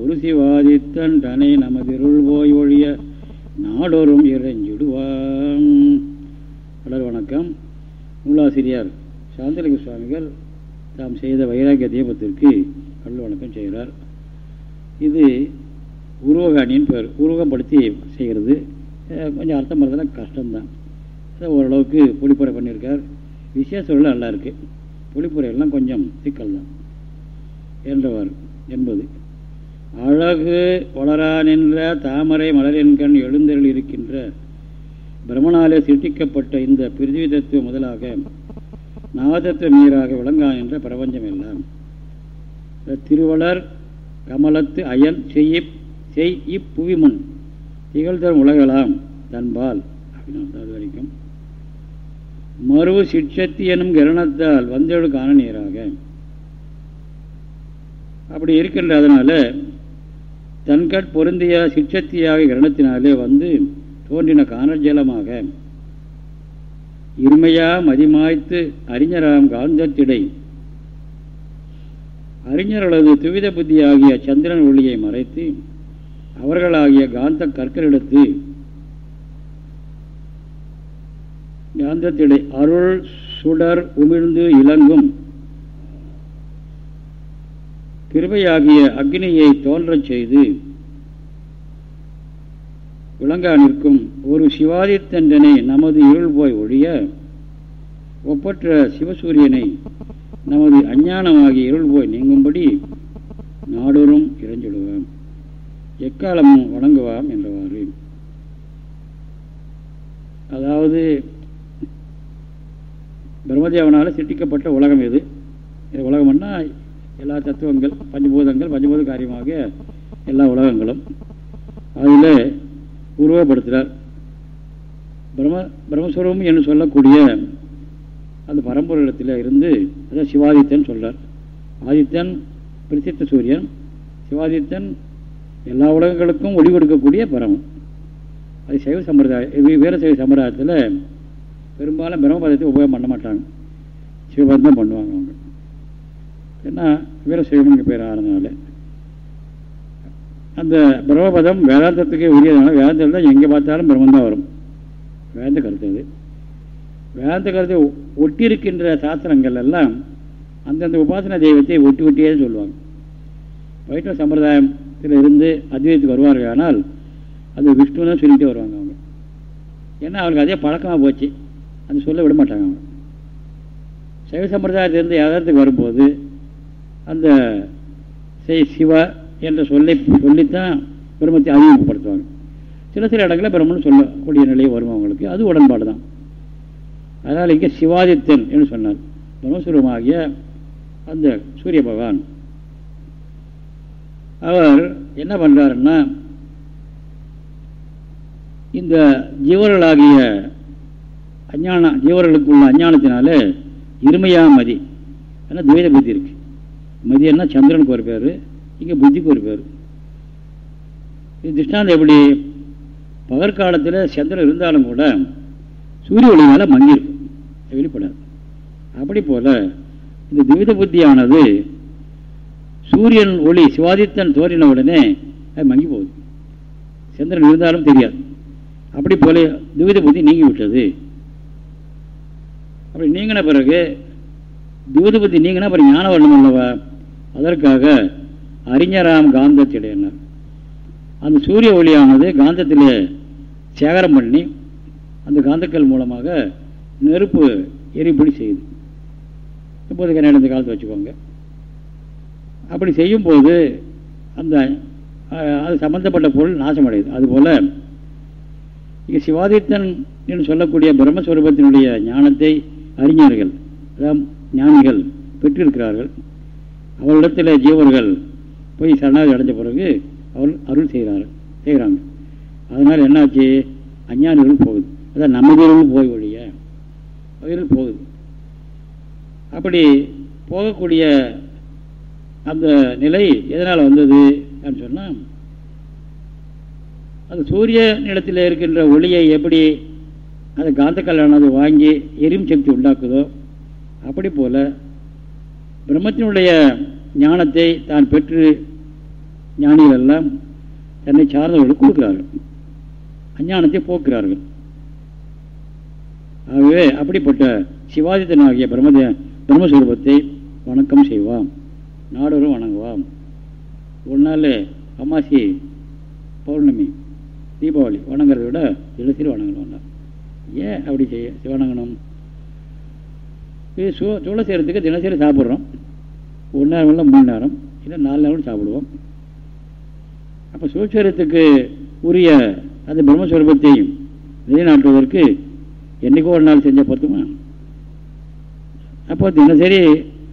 ஒரு சிவாதித்தன் தனை நமதிருள் போய் ஒழிய நாடொரும் இறைஞ்சிடுவான். கடல் வணக்கம். நூலாசிரியர் சாந்தலிங்க சுவாமிகள் தாம் செய்த வைராக்கிய தீபத்திற்கு கடல் வணக்கம் செய்கிறார். இது உருவகாணியின் பேர் உருவகப்படுத்தி செய்கிறது. கொஞ்சம் அர்த்தம் பண்ணுறதுனா கஷ்டம்தான். ஓரளவுக்கு பொடிப்படை பண்ணியிருக்கார். விசேஷ சொல்ல நல்லா இருக்குது பொழிப்புரையெல்லாம் கொஞ்சம் சிக்கல் தான். என்றவர் என்பது அழகு வளரா நின்ற தாமரை மலரின்கண் எழுந்தருள் இருக்கின்ற பிரம்மனாலே சிருஷ்டிக்கப்பட்ட இந்த பிரிதிவி தத்துவம் முதலாக நாதத்துவ நீராக விளங்கா என்ற பிரபஞ்சம் எல்லாம். திருவளர் கமலத்து அயல் செய்ய செய் இப்புவிமுன் திகழ்தரும் உலகலாம் தன்பால். அப்படின்னு அது வரைக்கும். மறுவு சிட்சத்தி எனும் கிரணத்தால் வந்தெழு காண நீராக. அப்படி இருக்கின்ற அதனால தன்கட் பொருந்திய சிட்சத்தியாக கிரணத்தினாலே வந்து தோன்றின காணல் ஜலமாக இருமையா மதிமாய்த்து அறிஞராம் காந்தத்திடை. அறிஞர்களது துவித புத்தி ஆகிய சந்திரன் ஒளியை மறைத்து அவர்களாகிய காந்த கற்களிடத்து காந்தத்திடை அருள் சுடர் உமிழ்ந்து இலங்கும் கிருபையாகிய அக்னியை தோன்றச் செய்து விளங்கா நிற்கும் ஒரு சிவாதித்தண்டனை நமது இருள் போய் ஒழிய ஒப்பற்ற சிவசூரியனை நமது அஞ்ஞானமாகிய இருள் போய் நீங்கும்படி நாடோறும் இறைஞ்சிடுவான் எக்காலமும் வணங்குவாம் என்றவாறு. அதாவது பிரம்மதேவனால் சிட்டிக்கப்பட்ட உலகம் இது இது உலகம்னா எல்லா தத்துவங்கள் பஞ்சபூதங்கள் பஞ்சபூத காரியமாக எல்லா உலகங்களும் அதில் உருவப்படுத்துகிறார் பிரம்ம பிரம்மஸ்வரூபம் என்று சொல்லக்கூடிய அந்த பரம்பொருளத்தில் இருந்து அதான் சிவாதித்தன் சொல்கிறார் ஆதித்தன் பிரசித்த சூரியன் சிவாதித்தன் எல்லா உலகங்களுக்கும் ஒளி கொடுக்கக்கூடிய பரமம் அது சைவ சம்பிரதாயம் வீர சைவ சம்பிரதாயத்தில் பெரும்பாலும் பிரம்மபதத்தை உபயோகம் பண்ண மாட்டாங்க. சிவபதம் தான் பண்ணுவாங்க அவங்க. ஏன்னா வீரசைவம்னு பேர் ஆனதுனால. அந்த பிரம்மபதம் வேதாந்தத்துக்கே உரியதுனால வேதாந்தத்தில் தான் எங்கே பார்த்தாலும் பிரம்மம் தான் வரும். வேதாந்த கருத்து அது. வேதாந்த கருத்தை ஒட்டி இருக்கின்ற சாஸ்திரங்கள் எல்லாம் அந்தந்த உபாசன தெய்வத்தை ஒட்டி ஒட்டியே சொல்லுவாங்க. வைஷ்ணவ சம்பிரதாயத்தில் இருந்து அத்வைத்துக்கு வருவார்கள் ஆனால் அது விஷ்ணு தான் சொல்லிகிட்டே வருவாங்க அவங்க. ஏன்னா அவங்களுக்கு அதே பழக்கமாக போச்சு. அந்த சொல்ல விட மாட்டாங்க அவங்க. சைவ சம்பிரதாயத்திலிருந்து யாதாரத்துக்கு வரும்போது அந்த செய் சிவா என்ற சொல்லை சொல்லித்தான் பிரம்மத்தை அறிமுகப்படுத்துவாங்க. சில சில இடங்களில் பிரம்மன் சொல்லக்கூடிய நிலை வரும் அவங்களுக்கு. அது உடன்பாடு தான். அதனால் இங்கே சிவாதித்தன் என்று சொன்னார். பிரம்மஸ்வரூபமாகிய அந்த சூரிய பகவான். அவர் என்ன பண்ணுறாருன்னா இந்த ஜீவர்களாகிய அஞ்ஞான ஜீவர்களுக்குள்ள அஞ்ஞானத்தினால இருமையா மதி. ஏன்னா துவைத புத்தி இருக்கு. மதியன்னா சந்திரனுக்கு ஒரு பேர் இங்கே புத்திக்கு ஒரு பேர். இது திருஷ்டாந்தம் எப்படி? பகற்காலத்தில் சந்திரன் இருந்தாலும் கூட சூரிய ஒளினால் மங்கியிருக்கும் வெளிப்படாது. அப்படி போல் இந்த துவித புத்தியானது சூரியன் ஒளி சிவாதித்தன் தோறின உடனே அது மங்கி போகுது. சந்திரன் இருந்தாலும் தெரியாது. அப்படி போல துவித புத்தி நீங்கி விட்டது. அப்படி நீங்கின பிறகு தூதுபதி நீங்கினா அப்புறம் ஞானம் வரணும் அல்லவா? அதற்காக அறிஞராம் காந்தத்திடையினர் அந்த சூரிய ஒளியானது காந்தத்திலே சேகரம் பண்ணி அந்த காந்தக்கல் மூலமாக நெருப்பு எரிபொடி செய்யுது. இப்போது இந்த காலத்தை வச்சுக்கோங்க. அப்படி செய்யும்போது அந்த அது சம்பந்தப்பட்ட பொருள் நாசமடையுது. அதுபோல் இங்கே சிவாதித்தன் என்று சொல்லக்கூடிய பிரம்மஸ்வரூபத்தினுடைய ஞானத்தை அறிஞர்கள் அதாவது ஞானிகள் பெற்றிருக்கிறார்கள். அவர்களிடத்தில் ஜீவர்கள் போய் சரணாதி அடைஞ்ச பிறகு அவர் அருள் செய்கிறார்கள் செய்கிறாங்க. அதனால் என்னாச்சு? அஞ்ஞானிகளும் போகுது. அதான் நமதிலும் போய் ஒழிய அவர்கள் போகுது. அப்படி போகக்கூடிய அந்த நிலை எதனால் வந்தது அப்படின்னு சொன்னால் அது சூரிய நிலத்தில் இருக்கின்ற ஒளியை எப்படி அந்த காந்தக்கல்லானது வாங்கி எரியும் சக்தி உண்டாக்குதோ? அப்படி போல பிரம்மத்தினுடைய ஞானத்தை தான் பெற்று ஞானிகள் எல்லாம் தன்னை சார்ந்தவர்களுக்கு கொடுக்கிறார்கள். அஞ்ஞானத்தை போக்குகிறார்கள். ஆகவே அப்படிப்பட்ட சிவாதித்தனாகிய பிரம்ம பிரம்மஸ்வரூபத்தை வணக்கம் செய்வாம். நாடோறும் வணங்குவாம். ஒரு நாள் அமாசி பௌர்ணமி தீபாவளி வணங்குறத விட தினசரி வணங்கணும். ஏன் அப்படி செய்ய? வணங்கணும் இது சூ சூளை செய்கிறதுக்கு தினசரி சாப்பிட்றோம். ஒரு நேரம் இல்லை மூணு நேரம். இல்லை நாலு நேரம் சாப்பிடுவோம். அப்போ சூழ்ச்சரத்துக்கு உரிய அந்த பிரம்மஸ்வரூபத்தை நிலைநாட்டுவதற்கு என்றைக்கோ ஒரு நாள் செஞ்ச பத்துமா அப்போ தினசரி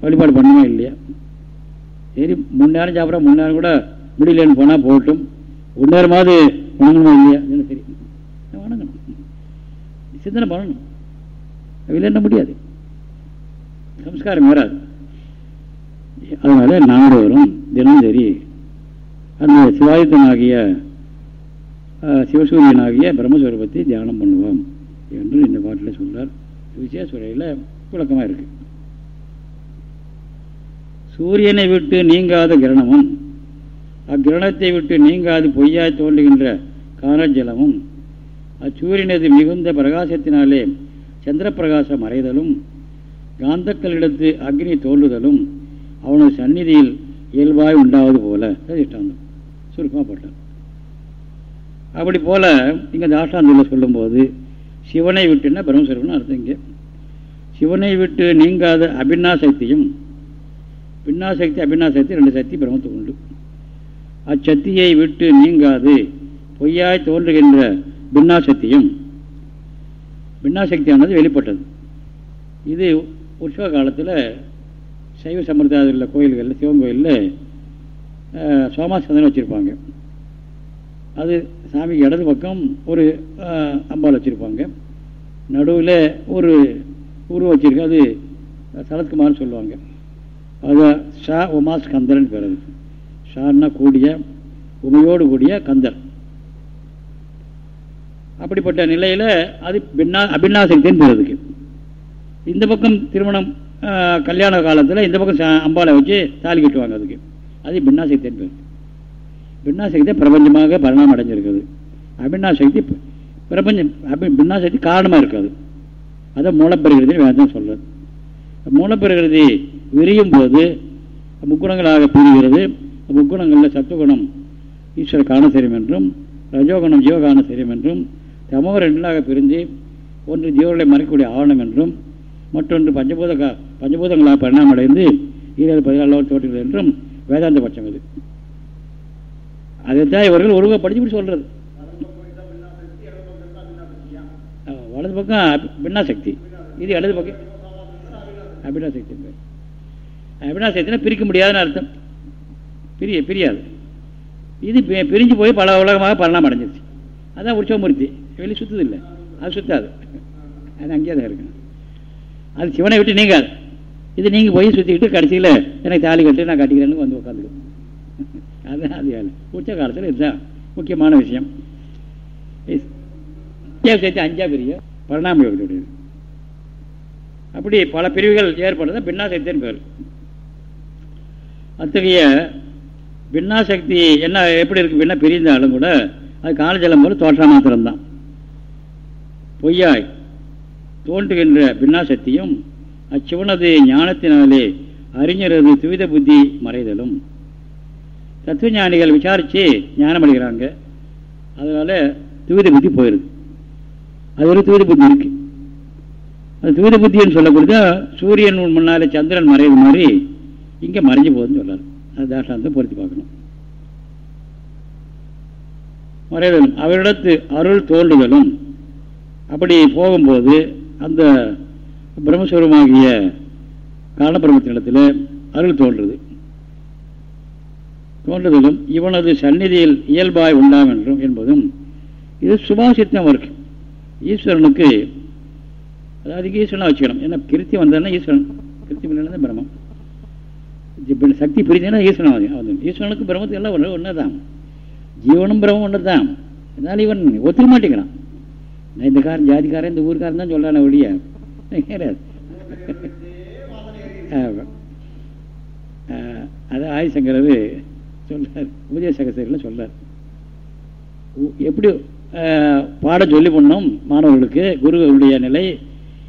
வழிபாடு பண்ணுமா இல்லையா? சரி மூணு நேரம் சாப்பிட்றா மூணு நேரம் கூட முடியலன்னு போனால் போகட்டும். ஒரு நேரமாவது வணங்கணுமா இல்லையா? தினசரி. வணங்கணும். சிந்தனை பண்ணணும். இல்லைன்னா முடியாது. சம்ஸ்காரம் வராது. அதனால நாடோறும் சரி அந்த சிவாயுத்தனாகிய சிவசூரியனாகிய பிரம்மஸ்வரூபத்தை தியானம் பண்ணுவோம் என்று இந்த பாட்டில் சொல்றார். விசேஷ உரையில் விளக்கமாக இருக்கு. சூரியனை விட்டு நீங்காத கிரணமும் அக்கிரணத்தை விட்டு நீங்காது பொய்யாய் தோன்றுகின்ற காணஜலமும் அச்சூரியனது மிகுந்த பிரகாசத்தினாலே சந்திர பிரகாசம் மறைதலும் காந்தக்களிடத்து அக்னி தோன்றுதலும் அவனது சந்நிதியில் இயல்பாய் உண்டாவது போல. திஷ்டாந்தம் சுருக்கமாக போட்டார் அப்படி போல இங்கே தாஷ்டாந்தில் சொல்லும்போது சிவனை விட்டுன்னா பிரம்மஸ்வரூபம்னு அர்த்தம் இங்கே. சிவனை விட்டு நீங்காத அபின்னா சக்தியும் அபின்னாசக்தி சக்தி ரெண்டு சக்தி பிரம்மத்துக்கு உண்டு. அச்சக்தியை விட்டு நீங்காது பொய்யாய் தோன்றுகின்ற பின்னாசக்தியும் பின்னாசக்தியானது வெளிப்பட்டது. இது உற்சவ காலத்தில் சைவ சம்பிரதாயத்தில் கோயில்களில் சிவன் கோயிலில் சோமாசந்தனம் வச்சுருப்பாங்க. அது சாமிக்கு இடது பக்கம் ஒரு அம்பாள் வச்சுருப்பாங்க. நடுவில் ஒரு உருவம் வச்சுருக்கு அது சரத்குமார்னு சொல்லுவாங்க. அது ஷா உமாஸ் கந்தரன் பேர் அது. ஷான்னா கூடிய உமையோடு கூடிய கந்தர். அப்படிப்பட்ட நிலையில் அது பின்னா அபிநாசக்தின்னு பேர் அதுக்கு இந்த பக்கம் திருமணம் கல்யாண காலத்தில் இந்த பக்கம் அம்பாலை வச்சு தாலி கட்டுவாங்க அதுக்கு. அது பின்னாசக்தின்னு பேர் பின்னாசக்தி பிரபஞ்சமாக பரிணாமம் அடைஞ்சிருக்குது. அபின்னாசக்தி பிரபஞ்சம் அபி பின்னாசக்தி காரணமாக இருக்காது. அதை மூலப்பெறுகிறது வேதம் சொல்கிறது மூலப்பிரகிருதி விரியும் போது முக்குணங்களாக பிரிகிறது. முக்குணங்களில் சத்துவகுணம் ஈஸ்வர காணசரியம் என்றும் ரஜோகுணம் ஜீவகாணசரியம் என்றும் தமோ ரெண்டாக பிரிஞ்சு ஒன்று ஜீவர்களை மறைக்கக்கூடிய ஆவணம் என்றும் மற்றொன்று பஞ்சபூத பஞ்சபூதங்களாக பரிணாமடைந்து ஈரல் பதினாலாவது தோற்றுகிறது என்றும் வேதாந்த பட்சம் இது. அதைத்தான் இவர்கள் ஒருவா படிச்சு சொல்றது. வலது பக்கம் பின்னா சக்தி. இது இடது பக்கம். அபினா சக்தி அபினா சக்தினா பிரிக்க முடியாதுன்னு அர்த்தம். பிரிய பிரியாது. இது பிரிஞ்சு போய் பல உலகமாக பரிணாமம் அடைஞ்சிருச்சு. அதான் உற்சவமூர்த்தி. வெளியே சுத்தது இல்லை. அது சுத்தாது. அது அங்கேயே தான் இருக்கு அது சிவனை விட்டு நீங்காது. இது நீங்கள் போய் சுற்றிக்கிட்டு கடைசியில் எனக்கு தாலி கட்டு நான் கட்டிக்கிறேன்னு வந்து உட்காந்துக்கும் அதுதான் அது வேலை. உச்ச காலத்தில் இதுதான் முக்கியமான விஷயம். சேர்த்து அஞ்சா பெரிய பரிணாம யோகத்துடையது. அப்படி பல பிரிவுகள் ஏற்படுறது பின்னாசக்தின்னு பேர். அத்தகைய பின்னாசக்தி என்ன எப்படி இருக்கு பின்னா பிரிந்தாலும் கூட அது காலஜலம் போல தோற்ற மாத்திரம்தான். பொய்யாய் தோன்றுகின்ற பின்னாசக்தியும் அச்சிவனது ஞானத்தினாலே அறிஞரது துவித புத்தி மறைதலும். தத்துவ ஞானிகள் விசாரித்து ஞானம் அடைகிறாங்க அதனால துவித புத்தி போயிடுது அது ஒரு துவித புத்தி இருக்கு. அது துவித புத்தின்னு சொல்லக்கூடிய சூரியன் முன்னாலே சந்திரன் மறைவது மாதிரி இங்கே மறைஞ்சு போகுதுன்னு சொல்லாரு அது தாஷ்டாந்தம் பொருத்தி பார்க்கணும். மறைதலும் அவரிடத்து அருள் தோன்றுதலும் அப்படி போகும்போது அந்த பிரம்மஸ்வரமாகிய காரணபிரமத்தினிடத்தில் அருள் தோன்றுது. தோன்றதிலும் இவனது சந்நிதியில் இயல்பாய் உண்டாம் என்றும் என்பதும் இது சுபாசித்தம் இருக்கு ஈஸ்வரனுக்கு அதாவது ஈஸ்வரனாக வச்சுக்கணும். ஏன்னா கிருத்தி வந்ததுன்னா ஈஸ்வரன் கிருத்தி பண்ணதான் பிரம்மம். இப்போ சக்தி பிரிஞ்சுன்னா ஈஸ்வரன் வந்து ஈஸ்வரனுக்கு பிரம்மத்துக்கு எல்லாம் ஒன்று ஒன்று தான் ஜீவனும் பிரம்மம் ஒன்று தான் அதனால் இவன் ஒத்துக்க மாட்டேங்கிறான். நான் இந்த காரன் ஜாதிக்காரன் இந்த ஊருக்காரன் தான் சொல்கிறான ஒழிய. கிடையாது [LAUGHS] அது ஆதிசங்கரது சொல்றார் உதய சகசரில் சொல்றார் எப்படி பாடம் சொல்லி பண்ணோம் மாணவர்களுக்கு குருவுடைய நிலை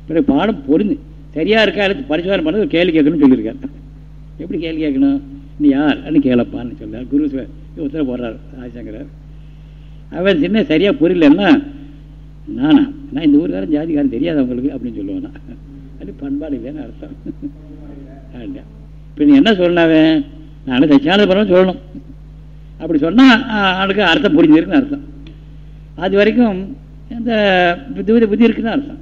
பிறகு பாடம் பொருந்து சரியா இருக்கா இல்லை பரிசோதனை பண்ணது கேள்வி கேட்கணும்னு சொல்லியிருக்கார். எப்படி கேள்வி கேட்கணும்? நீ யார்? அன்னு கேளப்பான்னு சொல்றார். குரு உத்தரவு போடுறார் ஆதிசங்கரர். அவன் சின்ன சரியா புரியலன்னா நானா? நான் இந்த ஊருக்காரன் ஜாதிக்காரன் தெரியாது அவங்களுக்கு அப்படின்னு சொல்லுவானா? அது பண்பாடு இல்லைன்னு அர்த்தம். இப்போ நீ என்ன சொல்லாவே நான் சச்சியானத பரவாயில்ல சொல்லணும். அப்படி சொன்னால் அவனுக்கு அர்த்தம் புரிஞ்சிருக்குன்னு அர்த்தம். அது வரைக்கும் இந்த புத்தி புத்தி இருக்குன்னு அர்த்தம்.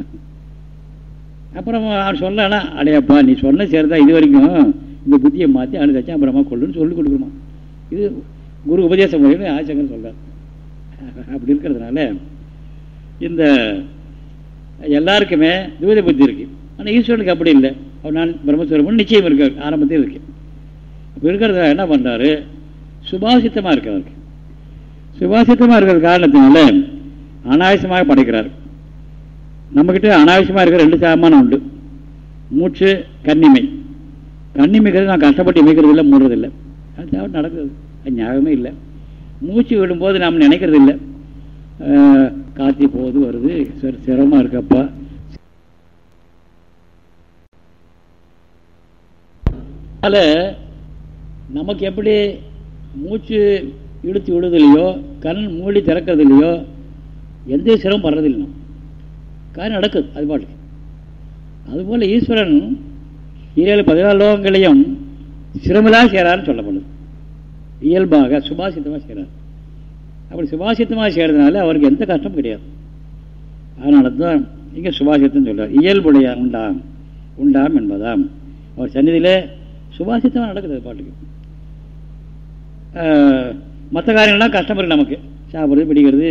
அப்புறம் அவன் சொல்லலாம் அடையப்பா நீ சொன்ன சரிதான். இது வரைக்கும் இந்த புத்தியை மாற்றி அவனுக்கு சச்சா அப்புறமா கொள்ளுன்னு சொல்லி கொடுக்குறோமா இது குரு உபதேச முறையில் ஆச்சங்கன்னு சொல்கிறார் அப்படி இருக்கிறதுனால இந்த எல்லாருக்குமே தூத புத்தி இருக்கு. ஆனால் ஈஸ்வரனுக்கு அப்படி இல்லை. அவர் நான் பிரம்மஸ்வரமும் நிச்சயம் இருக்க ஆரம்பத்தில் இருக்கு. அப்போ இருக்கிறத என்ன பண்ணுறாரு சுபாசித்தமாக இருக்கு அவருக்கு சுபாசித்தமாக இருக்கிற காரணத்தினால அனாவசியமாக படைக்கிறார். நம்மக்கிட்ட அனாவசியமாக இருக்கிற ரெண்டு சாமானம் உண்டு. மூச்சு கன்னிமை கன்னிமைக்கிறது நான் கஷ்டப்பட்டு இமைக்கிறது இல்லை மூடுறதில்லை. அது தேவை நடக்குது. அது ஞாபகமே இல்லை. மூச்சு விடும்போது நாம் நினைக்கிறது இல்லை காத்தி போகுது வருது. சிரமமாக இருக்கப்பா. அதனால் நமக்கு எப்படி மூச்சு இழுத்து விடுதில்லையோ கண் மூடி திறக்கிறது இல்லையோ எந்த சிரமம் படுறதில்லை கண் காரியம் நடக்குது அது பாட்டுக்கு. அதுபோல் ஈஸ்வரன் ஏழு பதினாலு லோகங்களையும் சிரமலாக செய்கிறான்னு சொல்லப்படுது. இயல்பாக சுபாசித்தமாக செய்கிறார் அப்படி சுபாசித்தமாக செய்கிறதுனால அவருக்கு எந்த கஷ்டமும் கிடையாது. அதனால தான் இங்கே சுபாசித்தம் சொல்கிறார் இயல்புடைய உண்டாம் உண்டாம் என்பதாம். அவர் சந்நிதியில் சுபாசித்தமாக நடக்குது பாட்டுக்கு. மற்ற காரியங்கள்லாம் கஷ்டம் இருக்குது நமக்கு. சாப்பிட்றது பிடிக்கிறது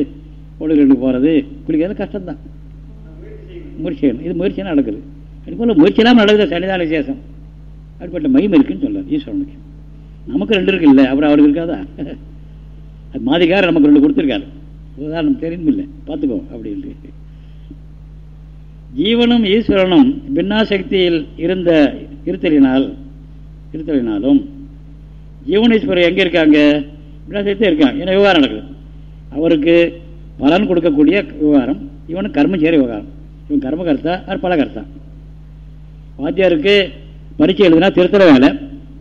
ஒழுங்கு போகிறது குளிக்கிறது கஷ்டம்தான். முயற்சி இது முயற்சியாக நடக்குது. அது போல் முயற்சியெல்லாம் நடக்குது சன்னிதான விசேஷம். அப்படிப்பட்ட மகிமை இருக்குன்னு சொல்கிறார் ஈஸ்வரனுக்கு. நமக்கு ரெண்டு இருக்கு இல்லை அப்புறம் அவருக்கு இருக்காதா? அது மாதிரிக்காரர் நமக்கு ரெண்டு கொடுத்துருக்காரு. உதாரணம் தெரியும் இல்லை. பார்த்துக்கோ அப்படின்ட்டு ஜீவனும் ஈஸ்வரனும் பின்னாசக்தியில் இருந்த இருத்தலினால் இருத்தலினாலும் ஜீவனீஸ்வரர் எங்கே இருக்காங்க? பின்னாசக்தி இருக்காங்க. ஏன்னா விவகாரம் நடக்குது? அவருக்கு பலன் கொடுக்கக்கூடிய விவகாரம். இவனுக்கு கர்மச்சேரி விவகாரம். இவன் கர்மகர்த்தா அவர் பலகர்த்தா. வாத்தியாருக்கு பரீட்சை எழுதுனா திருத்தல வேலை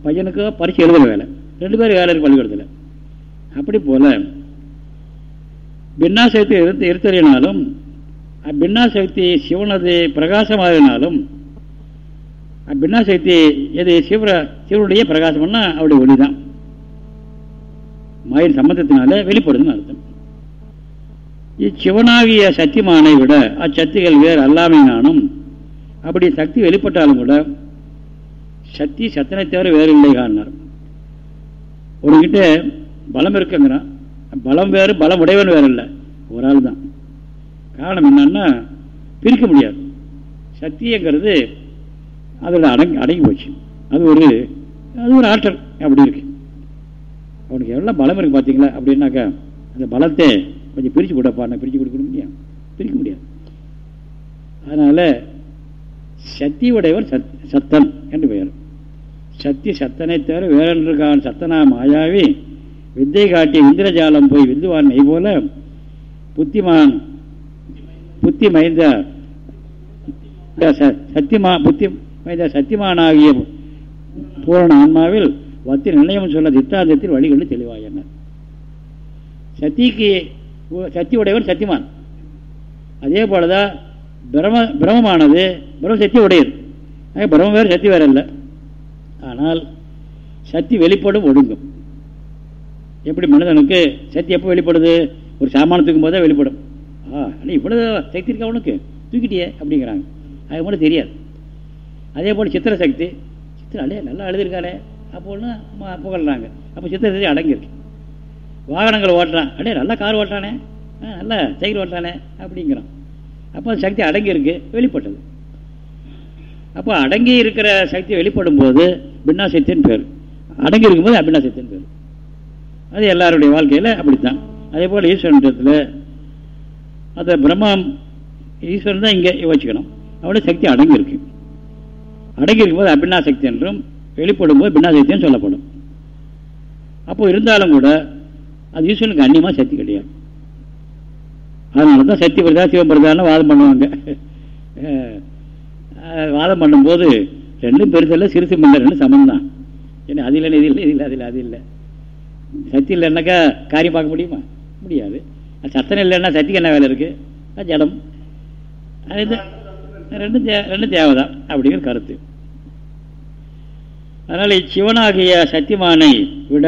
பையனுக்கு பரீட்சை எழுதுகிற வேலை. ரெண்டு பேரும் வேலை இருக்கு பள்ளிக்கூடத்தில். அப்படி போல பின்னாசக்தி இருத்தறினாலும் இருத்தலினாலும் பின்னாசக்தி சிவனது பிரகாசமாகினாலும் பின்னாசக்தி எது சிவர சிவனுடைய பிரகாசம்னா அவருடைய ஒளி தான் மாயின் சம்பந்தத்தினால வெளிப்படுதுன்னு அர்த்தம். இச்சிவனாகிய சக்திமானை விட அச்சக்திகள் வேறு அல்லாமையினாலும் அப்படி சக்தி வெளிப்பட்டாலும் கூட சக்தி சத்தனை தவிர வேறு இல்லை காரணம் ஒருங்கிட்ட பலம் இருக்குங்கிறான். பலம் வேறு பலம் உடையவன் வேறு இல்லை. ஒரு ஆள் தான். காரணம் என்னன்னா பிரிக்க முடியாது. சக்திங்கிறது அதில் அடங்கி அடங்கி போச்சு. அது ஒரு அது ஒரு ஆற்றல் அப்படி இருக்கு. அவனுக்கு எவ்வளோ பலம் இருக்கு பார்த்தீங்களா அப்படின்னாக்கா அந்த பலத்தை கொஞ்சம் பிரித்து கொடுப்பா. பிரித்து கொடுக்க முடியும் பிரிக்க முடியாது. அதனால் சக்தி உடையவர் சத் சத்தன் என்று பெயர். சக்தி சத்தனை தவிர வேறொன்றுக்கான சத்தனா மாயாவி வித்தை காட்டி இந்திரஜாலம் போய் விந்துவான் நெய் போல புத்திமான் புத்தி மைந்த சத்தியமா புத்தி மைந்த சத்தியமானாகிய பூரண ஆன்மாவில் வத்தி நிலையம் சொல்ல தித்தாந்தத்தில் வழிகொண்டு தெளிவாயினர் சத்திக்கு சக்தி உடையவர் சத்தியமான் அதே போலதான் பிரம பிரமமானது பிரம்ம சக்தி உடையது பிரம்ம வேறு சக்தி வேற இல்லை ஆனால் சக்தி வெளிப்படும் ஒடுங்கும். எப்படி மனிதனுக்கு சக்தி எப்போ வெளிப்படுது? ஒரு சாமானத்துக்கும் போதே வெளிப்படும். ஆ ஆனால் இவ்வளோ சக்தி இருக்கா உனக்கு? தூக்கிட்டியே அப்படிங்கிறாங்க. அது கூட தெரியாது. அதே போல் சித்திர சக்தி. சித்திர அடே நல்லா எழுதியிருக்காளே. அப்போன்னு புகழ்றாங்க. அப்போ சித்திர சக்தி அடங்கியிருக்கு. வாகனங்கள் ஓட்டுறான். அடே நல்லா கார் ஓட்டுறானே. நல்லா சைக்கிள் ஓட்டுறானே அப்படிங்கிறான். அப்போ சக்தி அடங்கியிருக்கு வெளிப்பட்டது. அப்போ அடங்கி இருக்கிற சக்தி வெளிப்படும் போது பின்னா சக்தின்னு பேர். அடங்கி இருக்கும்போது அபின்னா சக்தின்னு பேர். அது எல்லாருடைய வாழ்க்கையில் அப்படித்தான். அதே போல் ஈஸ்வரனிடத்தில் அந்த பிரம்மம் ஈஸ்வரன் தான் இங்கே யோசிக்கணும் அவருடைய சக்தி அடங்கியிருக்கு. அடங்கி இருக்கும்போது அபின்னா சக்தி என்றும் வெளிப்படும் போது பின்னாசக்தின்னு சொல்லப்படும். அப்போ இருந்தாலும் கூட அது ஈஸ்வரனுக்கு அந்நியமாக சக்தி கிடையாது. அதனால தான் சக்தி பிரதா சிவம் பிரதான்னு வாதம் பண்ணுவாங்க. வாதம் பண்ணும்போது ரெண்டும் பெருசல்ல சிறுசு மன்னர் ரெண்டும் சமம் தான் ஏன்னா அது இல்லை இது இல்லை இது இல்லை அதில் அது இல்லை. சக்தி இல்லைன்னாக்கா காரியம் பார்க்க முடியுமா? முடியாது. சத்தனை இல்லைன்னா சக்திக்கு என்ன வேலை இருக்குது ஜடம். அது ரெண்டும் தே ரெண்டும் தேவைதான் அப்படிங்கிற கருத்து. அதனால் இச்சிவனாகிய சத்தியமானை விட